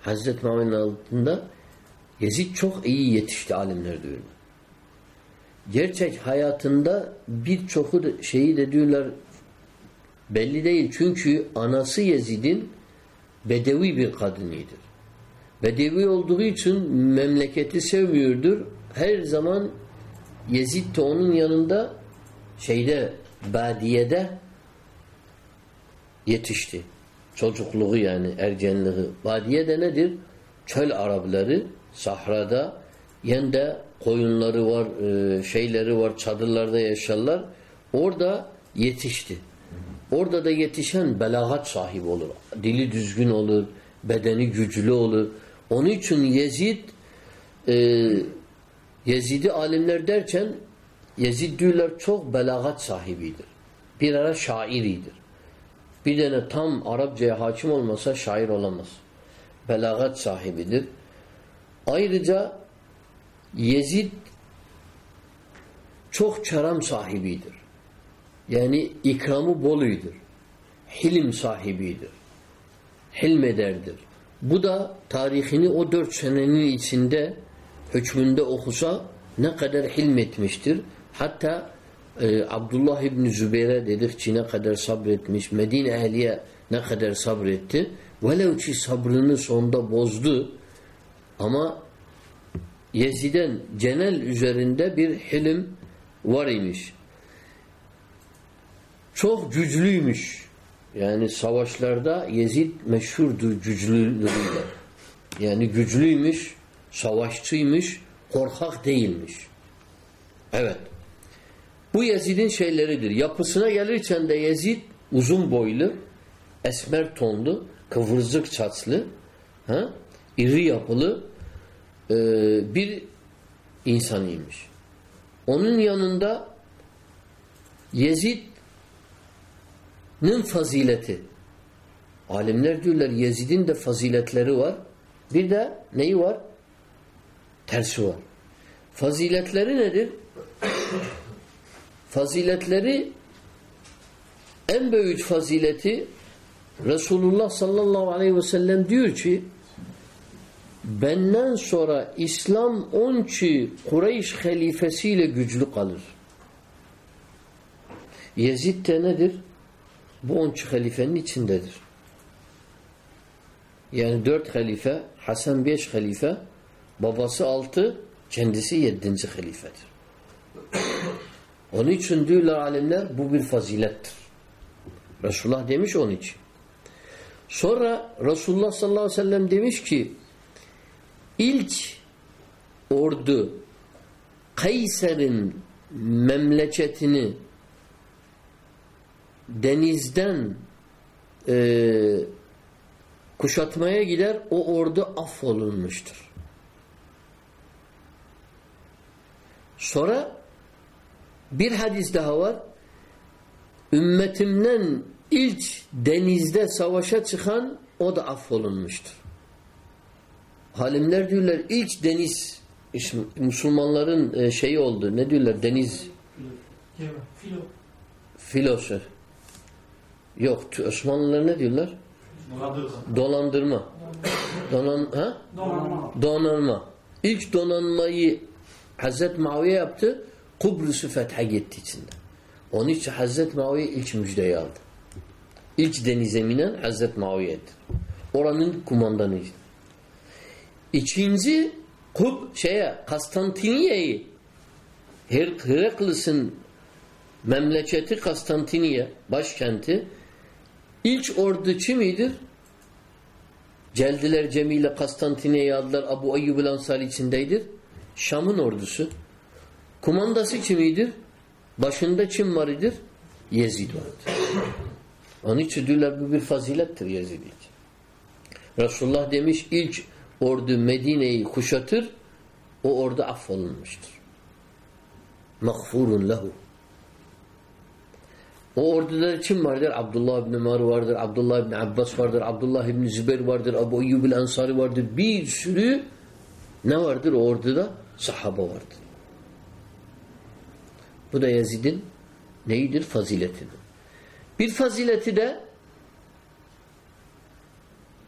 Hazreti Muhammed'in altında Yezid çok iyi yetişti alimler diyor. Gerçek hayatında birçoku şeyi de diyorlar belli değil. Çünkü anası Yezid'in bedevi bir kadınıydı. Bedevi olduğu için memleketi sevmiyordur. Her zaman Yezid de onun yanında şeyde badiyede yetişti. Çocukluğu yani ergenliği. Badiyede nedir? Çöl Arapları sahrada yende koyunları var, e, şeyleri var, çadırlarda yaşarlar. Orada yetişti. Orada da yetişen belagat sahibi olur. Dili düzgün olur, bedeni güçlü olur. Onun için Yezid e, Yezid'i alimler derken Yezid diyorlar çok belagat sahibidir. Bir ara şairidir. Bir tane tam Arapçaya hakim olmasa şair olamaz. Belagat sahibidir. Ayrıca Yezid çok çaram sahibidir. Yani ikramı boluydur. Hilim sahibidir. Hilmederdir. Bu da tarihini o dört senenin içinde hükmünde okusa ne kadar hilmetmiştir. Hatta e, Abdullah İbni Zübeyre dedik ki ne kadar sabretmiş. Medine ehliye ne kadar sabretti. Velev ki sabrını sonda bozdu. Ama Yezid'in genel üzerinde bir hilim var imiş. Çok güçlüymüş. Yani savaşlarda Yezid meşhurdur güçlülüğüyle. Yani güçlüymüş, savaşçıymış, korkak değilmiş. Evet. Bu Yezid'in şeyleridir. Yapısına gelirken de Yezid uzun boylu, esmer tonlu, kıvırcık çatslı, ha? iri yapılı e, bir insanıymış. Onun yanında Yezid Yezid'in fazileti. Alimler diyorlar Yezid'in de faziletleri var. Bir de neyi var? Tersi var. Faziletleri nedir? faziletleri en büyük fazileti Resulullah sallallahu aleyhi ve sellem diyor ki benden sonra İslam 12 Kureyş halifesiyle güçlü kalır. Yezid de nedir? Bu 12 halifenin içindedir. Yani dört halife, Hasan beş halife, babası altı, kendisi yedinci halifedir. Onun için diyorlar alimler bu bir fazilettir. Resulullah demiş onun için. Sonra Resulullah sallallahu aleyhi ve sellem demiş ki ilk ordu Kayser'in memleketini denizden e, kuşatmaya gider o ordu affolunmuştur. Sonra bir hadis daha var. Ümmetimden ilk denizde savaşa çıkan o da affolunmuştur. Halimler diyorlar ilk deniz Müslümanların e, şeyi oldu. Ne diyorlar? Deniz Filo. filosu. Yok. Osmanlılar ne diyorlar? Dolandırma. Dolan, ha? Donanma. Donanma. İlk donanmayı Hazreti Muaviye yaptı. Kıbrıs'ı fethe gitti içinde. Onun için Hazreti Muaviye ilk müjdeyi aldı. İlk denize minen Hazreti Muaviye'dir. Oranın kumandanıydı. İkinci Kub şeye Konstantiniye'yi Her Heraklis'in memleketi Konstantiniye başkenti ilk ordu kimidir? Geldiler Cemile Konstantiniye'yi aldılar. Abu Eyyub el içindeydir. Şam'ın ordusu. Kumandası kimidir? Başında kim var idir? Yezid vardır. Onun için diyorlar bu bir fazilettir Yezid için. Resulullah demiş ilk ordu Medine'yi kuşatır o ordu affolunmuştur. Mağfurun lehu. O orduda kim vardır? Abdullah ibn Mar vardır, Abdullah ibn Abbas vardır, Abdullah ibn Zübeyir vardır, Abu Eyyub el-Ansari vardır. Bir sürü ne vardır o orduda? Sahaba vardır. Bu da Yazid'in neyidir? Faziletidir. Bir fazileti de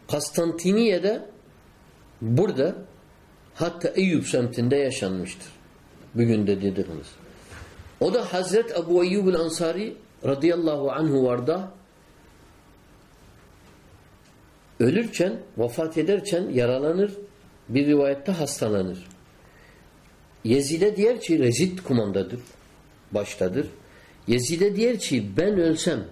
Konstantiniye'de burada hatta Eyüp semtinde yaşanmıştır. Bugün de dediğimiz. O da Hazret Ebu Eyyub el-Ansari radıyallahu anhu varda ölürken, vefat ederken yaralanır, bir rivayette hastalanır. Yezid'e diğer ki rezid kumandadır, baştadır. Yezid'e diğer ki ben ölsem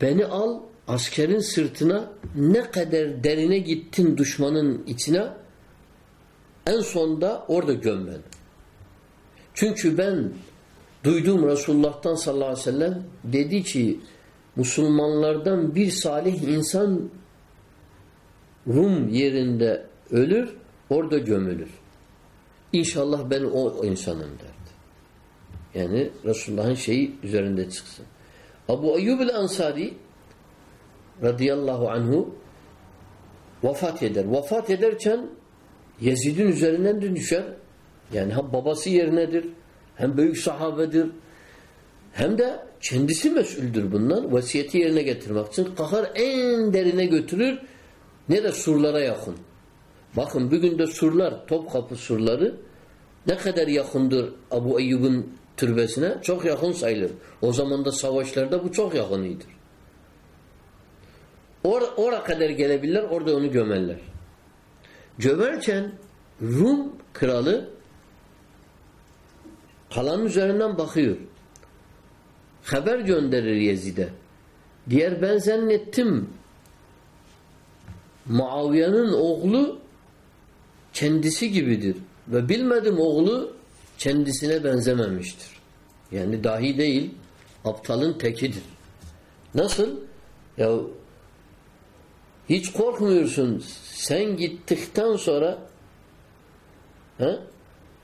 beni al askerin sırtına ne kadar derine gittin düşmanın içine en sonda orada göm beni. Çünkü ben duydum Resulullah'tan sallallahu aleyhi ve sellem dedi ki Müslümanlardan bir salih insan Rum yerinde ölür, orada gömülür. İnşallah ben o insanım derdi. Yani Resulullah'ın şeyi üzerinde çıksın. Abu Eyyub el-Ansari radıyallahu anhu vefat eder. Vefat ederken Yezid'in üzerinden de düşer. Yani hem babası yerinedir, hem büyük sahabedir, hem de kendisi mesuldür bundan. Vasiyeti yerine getirmek için kahar en derine götürür. Ne de surlara yakın. Bakın bugün de surlar, Topkapı surları ne kadar yakındır Abu Eyyub'un türbesine? Çok yakın sayılır. O zaman da savaşlarda bu çok yakınıydır. Or ora kadar gelebilirler, orada onu gömerler. Gömerken Rum kralı kalanın üzerinden bakıyor. Haber gönderir Yezid'e. Diğer ben zannettim Muaviye'nin oğlu kendisi gibidir. Ve bilmedim oğlu kendisine benzememiştir. Yani dahi değil, aptalın tekidir. Nasıl? Ya hiç korkmuyorsun. Sen gittikten sonra he,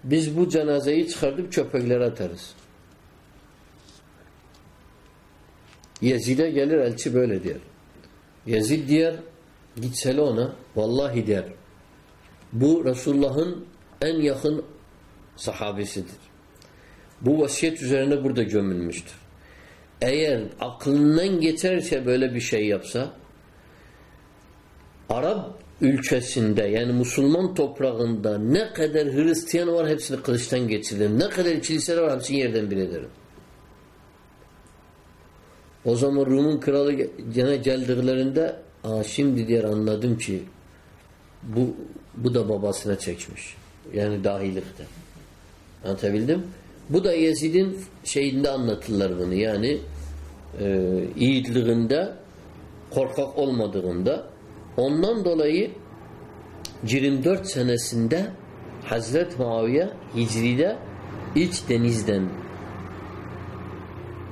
biz bu cenazeyi çıkartıp köpeklere atarız. Yezid'e gelir elçi böyle diyor. Yezid diyor gitsele ona vallahi der. Bu Resulullah'ın en yakın sahabesidir. Bu vasiyet üzerine burada gömülmüştür. Eğer aklından geçerse böyle bir şey yapsa Arap ülkesinde yani Müslüman toprağında ne kadar Hristiyan var hepsini kılıçtan geçiririm. Ne kadar kiliseler var hepsini yerden bir ederim. O zaman Rum'un kralı gene geldiklerinde Aa, şimdi diğer anladım ki bu bu da babasına çekmiş. Yani dahilikte. Anlatabildim? Bu da Yezid'in şeyinde anlatırlar bunu. Yani e, yiğitliğinde korkak olmadığında ondan dolayı 24 senesinde Hazret Muaviye Hicri'de iç denizden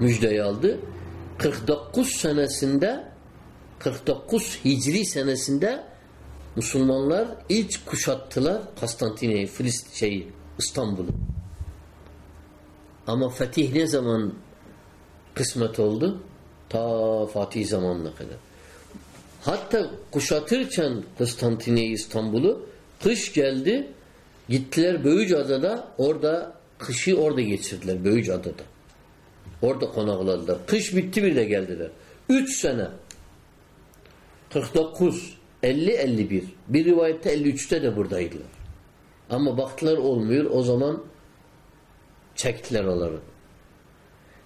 müjdeyi aldı. 49 senesinde 49 Hicri senesinde Müslümanlar ilk kuşattılar Konstantinye'yi, Filist şeyi, İstanbul'u. Ama fetih ne zaman kısmet oldu? Ta Fatih zamanına kadar. Hatta kuşatırken Konstantinye'yi, İstanbul'u kış geldi. Gittiler Böyücada'da orada kışı orada geçirdiler Böyücada'da. Orada konakladılar. Kış bitti bir de geldiler. Üç sene 49, 50, 51. Bir rivayette 53'te de buradaydılar. Ama baktılar olmuyor. O zaman çektiler onları.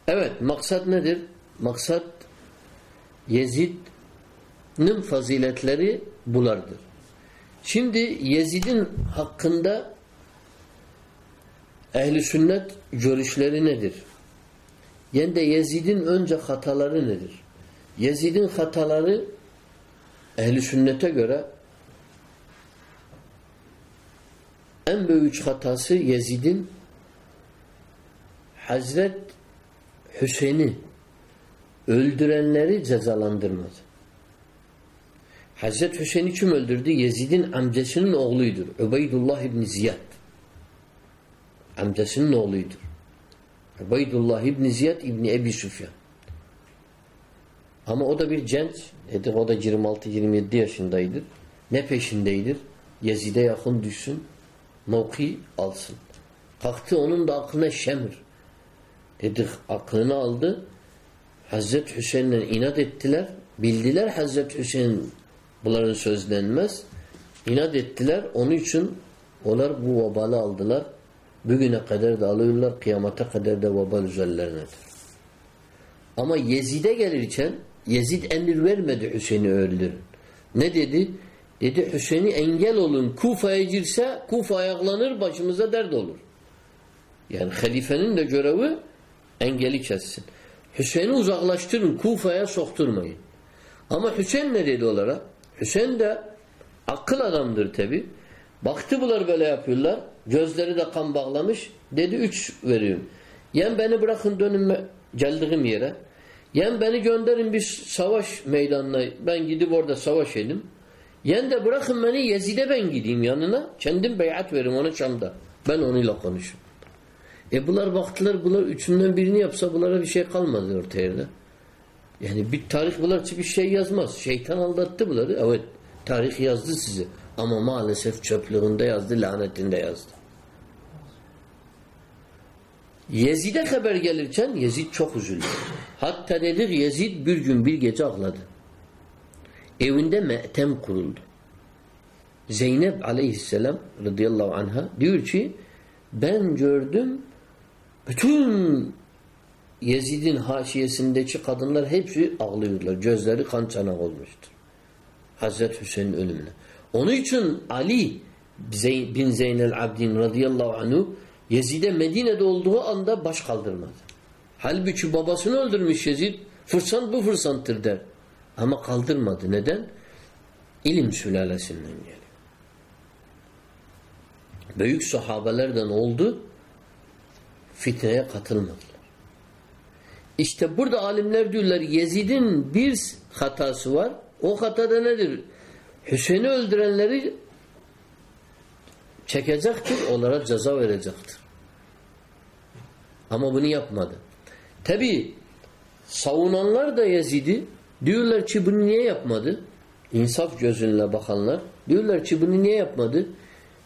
Evet maksat nedir? Maksat Yezid'in faziletleri bulardır. Şimdi Yezid'in hakkında ehli sünnet görüşleri nedir? Yani de Yezid'in önce hataları nedir? Yezid'in hataları ehli sünnete göre en büyük hatası Yezid'in Hazret Hüseyin'i öldürenleri cezalandırmadı. Hazret Hüseyin'i kim öldürdü? Yezid'in amcasının oğluydur. Ubeydullah İbni Ziyad. Amcasının oğluydur. Ubeydullah İbni Ziyad İbni Ebi Süfyan. Ama o da bir genç. Dedik o da 26-27 yaşındaydır. Ne peşindeydir? Yezid'e yakın düşsün. Mevki alsın. Kalktı onun da aklına şemir. Dedik aklını aldı. Hazreti Hüseyin'le inat ettiler. Bildiler Hazreti Hüseyin bunların sözlenmez. İnat ettiler. Onun için onlar bu vabalı aldılar. Bugüne kadar da alıyorlar. Kıyamata kadar da vebal üzerlerinedir. Ama Yezid'e gelirken Yezid emir vermedi Hüseyin'i öldürün. Ne dedi? Dedi Hüseyin'i engel olun. Kufa'ya girse Kufa ayaklanır başımıza dert olur. Yani halifenin de görevi engeli kessin. Hüseyin'i uzaklaştırın. Kufa'ya sokturmayın. Ama Hüseyin ne dedi onlara? Hüseyin de akıl adamdır tabi. Baktı bunlar böyle yapıyorlar. Gözleri de kan bağlamış. Dedi üç veriyorum. Yen beni bırakın dönün geldiğim yere. Yen beni gönderin bir savaş meydanına. Ben gidip orada savaş edeyim. Yen de bırakın beni Yezid'e ben gideyim yanına. Kendim beyat verim ona Şam'da. Ben onunla konuşayım. E bunlar baktılar bunlar üçünden birini yapsa bunlara bir şey kalmadı ortaya. Yani bir tarih bunlar bir şey yazmaz. Şeytan aldattı bunları. Evet tarih yazdı sizi. Ama maalesef çöplüğünde yazdı, lanetinde yazdı. Yezid'e haber gelirken Yezid çok üzüldü. Hatta dedik Yezid bir gün bir gece ağladı. Evinde me'tem kuruldu. Zeynep aleyhisselam radıyallahu anha diyor ki ben gördüm bütün Yezid'in haşiyesindeki kadınlar hepsi ağlıyorlar. Gözleri kan çanak olmuştur. Hazreti Hüseyin ölümüne. Onun için Ali bin Zeynel Abdin radıyallahu anhu Yezid'e Medine'de olduğu anda baş kaldırmadı. Halbuki babasını öldürmüş Yezid. Fırsat bu fırsattır der. Ama kaldırmadı. Neden? İlim sülalesinden geliyor. Büyük sahabelerden oldu fitneye katılmadılar. İşte burada alimler diyorlar Yezid'in bir hatası var. O hatada nedir? Hüseyin'i öldürenleri çekecektir, onlara ceza verecektir. Ama bunu yapmadı. Tabi savunanlar da Yezid'i diyorlar ki bunu niye yapmadı? İnsaf gözünle bakanlar diyorlar ki bunu niye yapmadı?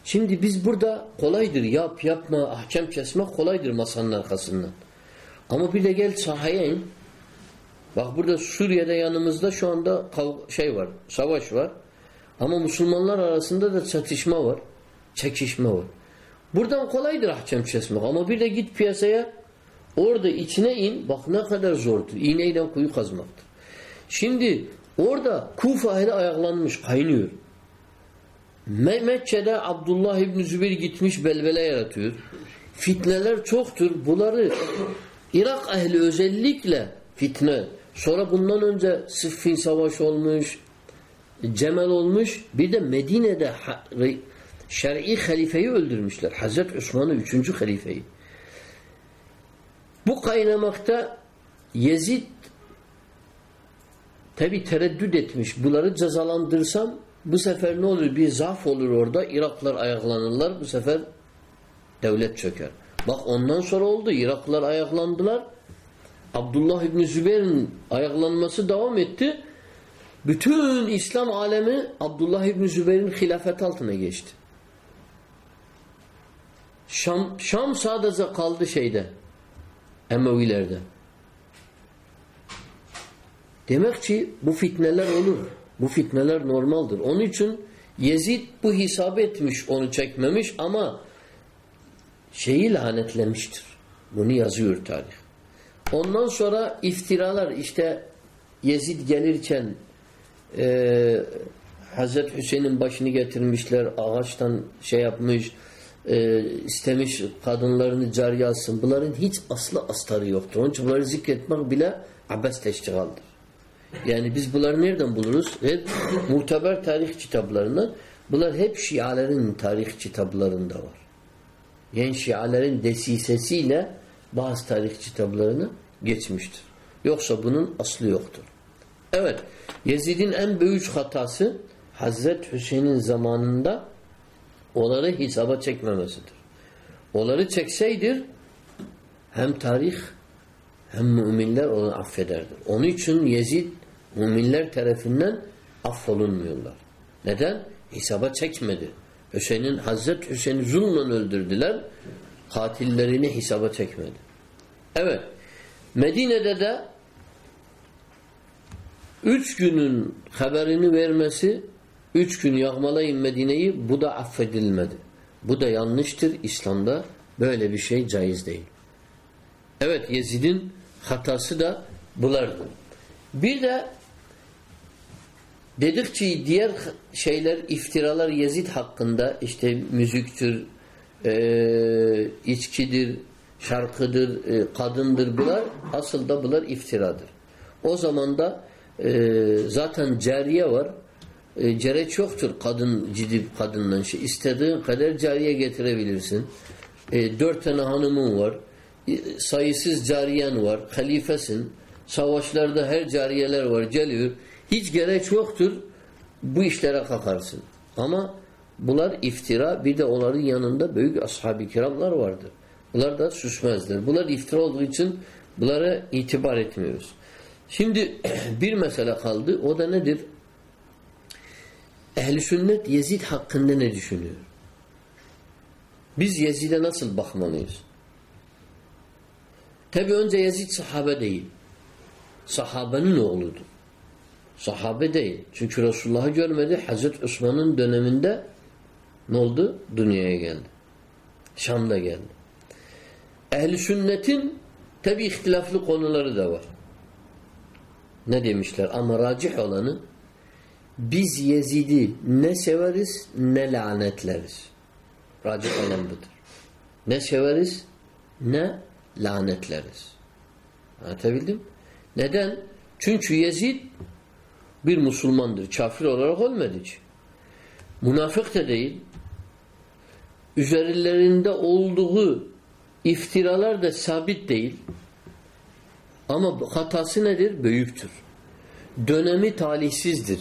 Şimdi biz burada kolaydır yap yapma ahkam kesmek kolaydır masanın arkasından. Ama bir de gel sahaya in. Bak burada Suriye'de yanımızda şu anda şey var, savaş var. Ama Müslümanlar arasında da çatışma var, çekişme var. Buradan kolaydır ahkam kesmek ama bir de git piyasaya orada içine in bak ne kadar zordur. İğneyle kuyu kazmaktır. Şimdi orada Kufa ehli ayaklanmış, kaynıyor. Me- Mekke'de Abdullah İbni Zübeyir gitmiş belbele yaratıyor. Fitneler çoktur. Bunları Irak ehli özellikle fitne. Sonra bundan önce Sıffin Savaşı olmuş, Cemel olmuş. Bir de Medine'de şer'i halifeyi öldürmüşler. Hazreti Osman'ı üçüncü halifeyi. Bu kaynamakta Yezid tabi tereddüt etmiş. Bunları cezalandırsam bu sefer ne olur? Bir zaaf olur orada. Iraklar ayaklanırlar. Bu sefer devlet çöker. Bak ondan sonra oldu. Iraklılar ayaklandılar. Abdullah İbni Zübeyir'in ayaklanması devam etti. Bütün İslam alemi Abdullah İbni Zübeyir'in hilafet altına geçti. Şam, Şam sadece kaldı şeyde. Emevilerde. Demek ki bu fitneler olur. Bu fitneler normaldir. Onun için Yezid bu hesap etmiş, onu çekmemiş ama şeyi lanetlemiştir. Bunu yazıyor tarih. Ondan sonra iftiralar işte Yezid gelirken e, Hazreti Hüseyin'in başını getirmişler ağaçtan şey yapmış e, istemiş kadınlarını cariye alsın. Bunların hiç aslı astarı yoktur. Onun için bunları zikretmek bile abes teşkigaldir. Yani biz bunları nereden buluruz? Hep muteber tarih kitaplarından. Bunlar hep Şialerin tarih kitaplarında var. Yani Şialerin desisesiyle bazı tarih kitaplarını geçmiştir. Yoksa bunun aslı yoktur. Evet. Yezid'in en büyük hatası Hazret Hüseyin'in zamanında onları hesaba çekmemesidir. Onları çekseydir hem tarih hem müminler onu affederdir. Onun için Yezid müminler tarafından affolunmuyorlar. Neden? Hesaba çekmedi. Hüseyin'in Hazret Hüseyin'i zulmen öldürdüler. Katillerini hesaba çekmedi. Evet. Medine'de de üç günün haberini vermesi üç gün yağmalayın Medine'yi bu da affedilmedi. Bu da yanlıştır. İslam'da böyle bir şey caiz değil. Evet Yezid'in hatası da bulardı. Bir de dedik ki diğer şeyler iftiralar Yezid hakkında işte müziktür, e, içkidir, şarkıdır, e, kadındır bunlar asıl da bunlar iftiradır. O zaman da e, zaten cariye var. E, cereç yoktur kadın ciddi kadından şey. İstediğin kadar cariye getirebilirsin. E, dört tane hanımın var. E, sayısız cariyen var. Halifesin. Savaşlarda her cariyeler var. Geliyor. Hiç gereç yoktur. Bu işlere kakarsın. Ama bunlar iftira. Bir de onların yanında büyük ashab-ı kiramlar vardır. Bunlar da susmazlar. Bunlar iftira olduğu için bunlara itibar etmiyoruz. Şimdi bir mesele kaldı. O da nedir? Ehli sünnet Yezid hakkında ne düşünüyor? Biz Yezid'e nasıl bakmalıyız? Tabi önce Yezid sahabe değil. Sahabenin oğludur. Sahabe değil. Çünkü Resulullah'ı görmedi. Hazreti Osman'ın döneminde ne oldu? Dünyaya geldi. Şam'da geldi. Ehli sünnetin tabi ihtilaflı konuları da var. Ne demişler? Ama racih olanı biz Yezid'i ne severiz ne lanetleriz. Racih olan budur. Ne severiz ne lanetleriz. Anlatabildim? Neden? Çünkü Yezid bir Müslümandır. Kafir olarak ölmedi ki. Münafık da değil. Üzerlerinde olduğu iftiralar da sabit değil. Ama hatası nedir? Büyüktür. Dönemi talihsizdir.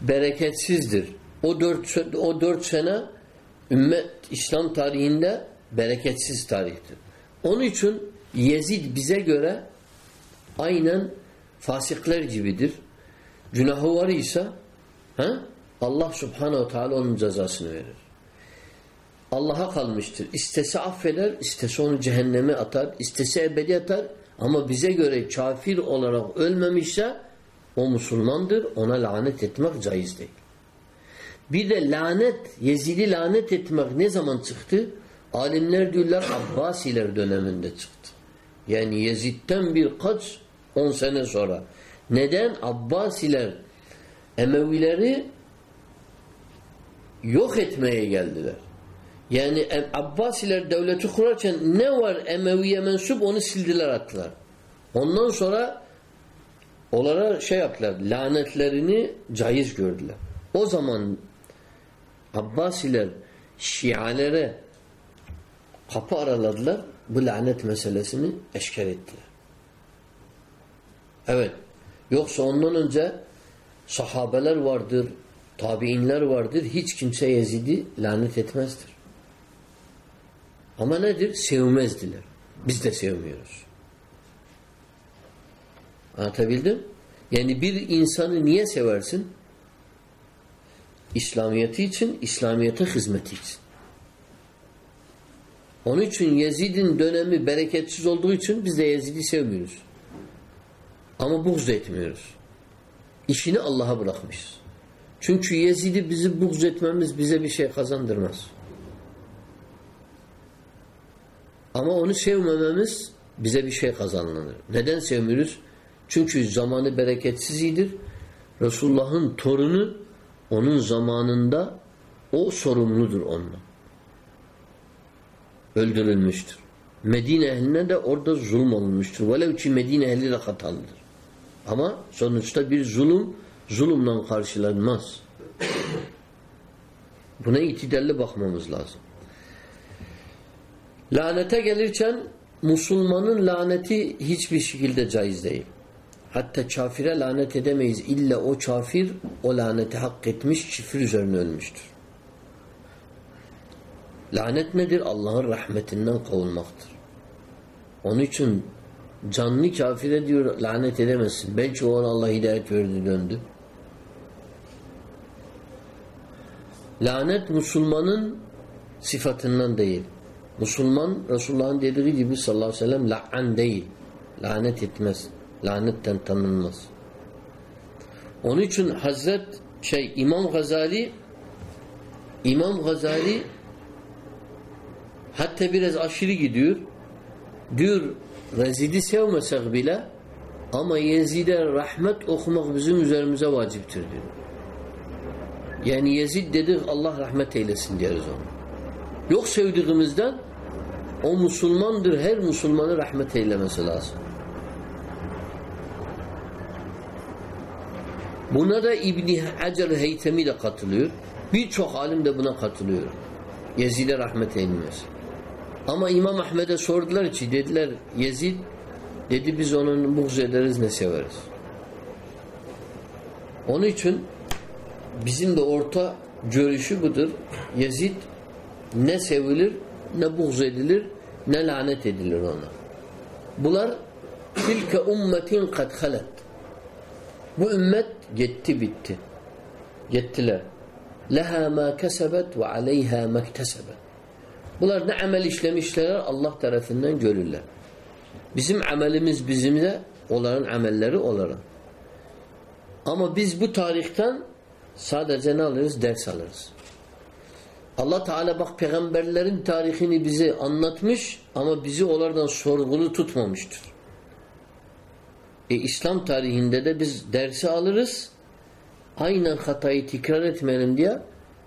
Bereketsizdir. O dört, o dört sene ümmet İslam tarihinde bereketsiz tarihtir. Onun için Yezid bize göre aynen fasikler gibidir. Günahı var ise he, Allah subhanehu teala onun cezasını verir. Allah'a kalmıştır. İstese affeder, istese onu cehenneme atar, istese ebedi atar. Ama bize göre kafir olarak ölmemişse o Müslümandır. Ona lanet etmek caiz değil. Bir de lanet, Yezid'i lanet etmek ne zaman çıktı? Alimler diyorlar Abbasiler döneminde çıktı. Yani Yezid'den birkaç on sene sonra. Neden? Abbasiler Emevileri yok etmeye geldiler. Yani Abbasiler devleti kurarken ne var Emeviye mensup onu sildiler attılar. Ondan sonra onlara şey yaptılar. Lanetlerini caiz gördüler. O zaman Abbasiler Şialere kapı araladılar. Bu lanet meselesini eşker ettiler. Evet. Yoksa ondan önce sahabeler vardır, tabiinler vardır. Hiç kimse Yezid'i lanet etmezdir. Ama nedir? Sevmezdiler. Biz de sevmiyoruz. Anlatabildim? Yani bir insanı niye seversin? İslamiyeti için, İslamiyete hizmeti için. Onun için Yezid'in dönemi bereketsiz olduğu için biz de Yezid'i sevmiyoruz. Ama buğz etmiyoruz. İşini Allah'a bırakmışız. Çünkü Yezid'i bizi buğz etmemiz bize bir şey kazandırmaz. Ama onu sevmememiz bize bir şey kazanılır. Neden sevmiyoruz? Çünkü zamanı bereketsiz iyidir. Resulullah'ın torunu onun zamanında o sorumludur onunla. Öldürülmüştür. Medine ehline de orada zulüm olmuştur. Velev ki Medine ehli de hatalıdır. Ama sonuçta bir zulüm zulümle karşılanmaz. Buna itidalli bakmamız lazım. Lanete gelirken Müslümanın laneti hiçbir şekilde caiz değil. Hatta kafire lanet edemeyiz. İlla o kafir o laneti hak etmiş, küfür üzerine ölmüştür. Lanet nedir? Allah'ın rahmetinden kovulmaktır. Onun için canlı kafire diyor lanet edemezsin. Belki o Allah hidayet verdi döndü. Lanet Müslümanın sıfatından değil. Müslüman Resulullah'ın dediği gibi sallallahu aleyhi ve sellem la'an değil. Lanet etmez. Lanetten tanınmaz. Onun için Hazret şey İmam Gazali İmam Gazali hatta biraz aşırı gidiyor. Diyor Rezid'i sevmesek bile ama Yezid'e rahmet okumak bizim üzerimize vaciptir diyor. Yani Yezid dedik Allah rahmet eylesin deriz onu. Yok sevdiğimizden o Müslümandır. Her Müslümanı rahmet eylemesi lazım. Buna da İbni Hacer Heytemi de katılıyor. Birçok alim de buna katılıyor. Yezid'e rahmet eylemesi. Ama İmam Ahmed'e sordular ki dediler Yezid dedi biz onun buğz ederiz ne severiz. Onun için bizim de orta görüşü budur. Yezid ne sevilir ne buğz edilir ne lanet edilir ona. Bunlar tilke ummetin kad halet. Bu ümmet gitti bitti. Gittiler. Leha ma kesebet ve aleyha ma ktesebet. Bunlar ne amel işlemişler Allah tarafından görürler. Bizim amelimiz bizimle onların amelleri olarak. Ama biz bu tarihten sadece ne alırız? Ders alırız. Allah Teala bak peygamberlerin tarihini bize anlatmış ama bizi onlardan sorgulu tutmamıştır. E, İslam tarihinde de biz dersi alırız aynen hatayı tekrar etmeyelim diye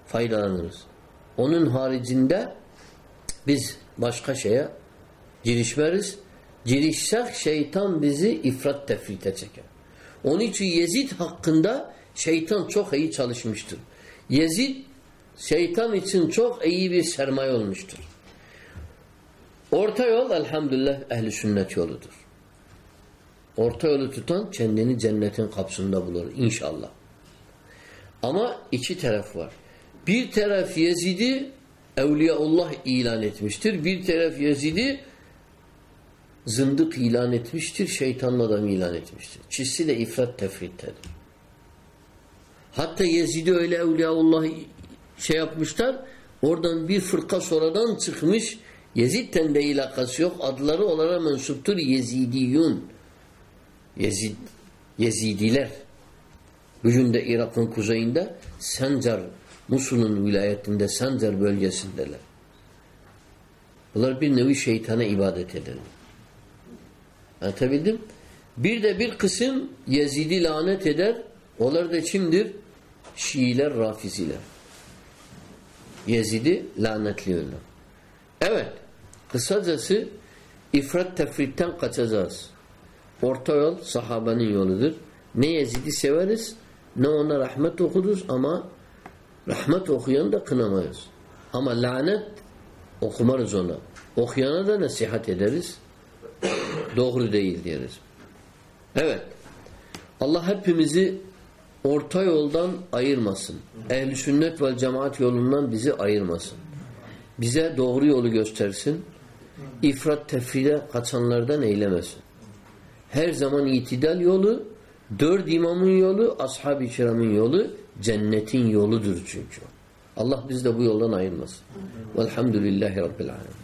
faydalanırız. Onun haricinde biz başka şeye girişmeriz. Girişsek şeytan bizi ifrat tefrite çeker. Onun için Yezid hakkında şeytan çok iyi çalışmıştır. Yezid şeytan için çok iyi bir sermaye olmuştur. Orta yol elhamdülillah ehli sünnet yoludur. Orta yolu tutan kendini cennetin kapsında bulur inşallah. Ama iki taraf var. Bir taraf Yezid'i Evliyaullah ilan etmiştir. Bir taraf Yezid'i zındık ilan etmiştir, şeytanla adam ilan etmiştir. Çizsi de ifrat tefrittedir. Hatta Yezid'i öyle Evliyaullah şey yapmışlar, oradan bir fırka sonradan çıkmış, Yezid'ten de ilakası yok, adları onlara mensuptur Yezidiyun. Yezid, Yezidiler. Bugün de Irak'ın kuzeyinde Sencar, Musul'un vilayetinde Sencar bölgesindeler. Bunlar bir nevi şeytana ibadet ederler. Anlatabildim? Bir de bir kısım Yezid'i lanet eder. Onlar da kimdir? Şiiler, Rafiziler. Yezid'i lanetliyorlar. Evet. Kısacası ifrat tefritten kaçacağız. Orta yol sahabenin yoludur. Ne Yezid'i severiz ne ona rahmet okuruz ama rahmet okuyan da kınamayız. Ama lanet okumarız ona. Okuyana da nasihat ederiz. Doğru değil deriz. Evet. Allah hepimizi orta yoldan ayırmasın. Ehli sünnet ve cemaat yolundan bizi ayırmasın. Bize doğru yolu göstersin. İfrat tefride kaçanlardan eylemesin. Her zaman itidal yolu, dört imamın yolu, ashab-ı kiramın yolu, cennetin yoludur çünkü. Allah bizi de bu yoldan ayırmasın. Velhamdülillahi Rabbil Alemin.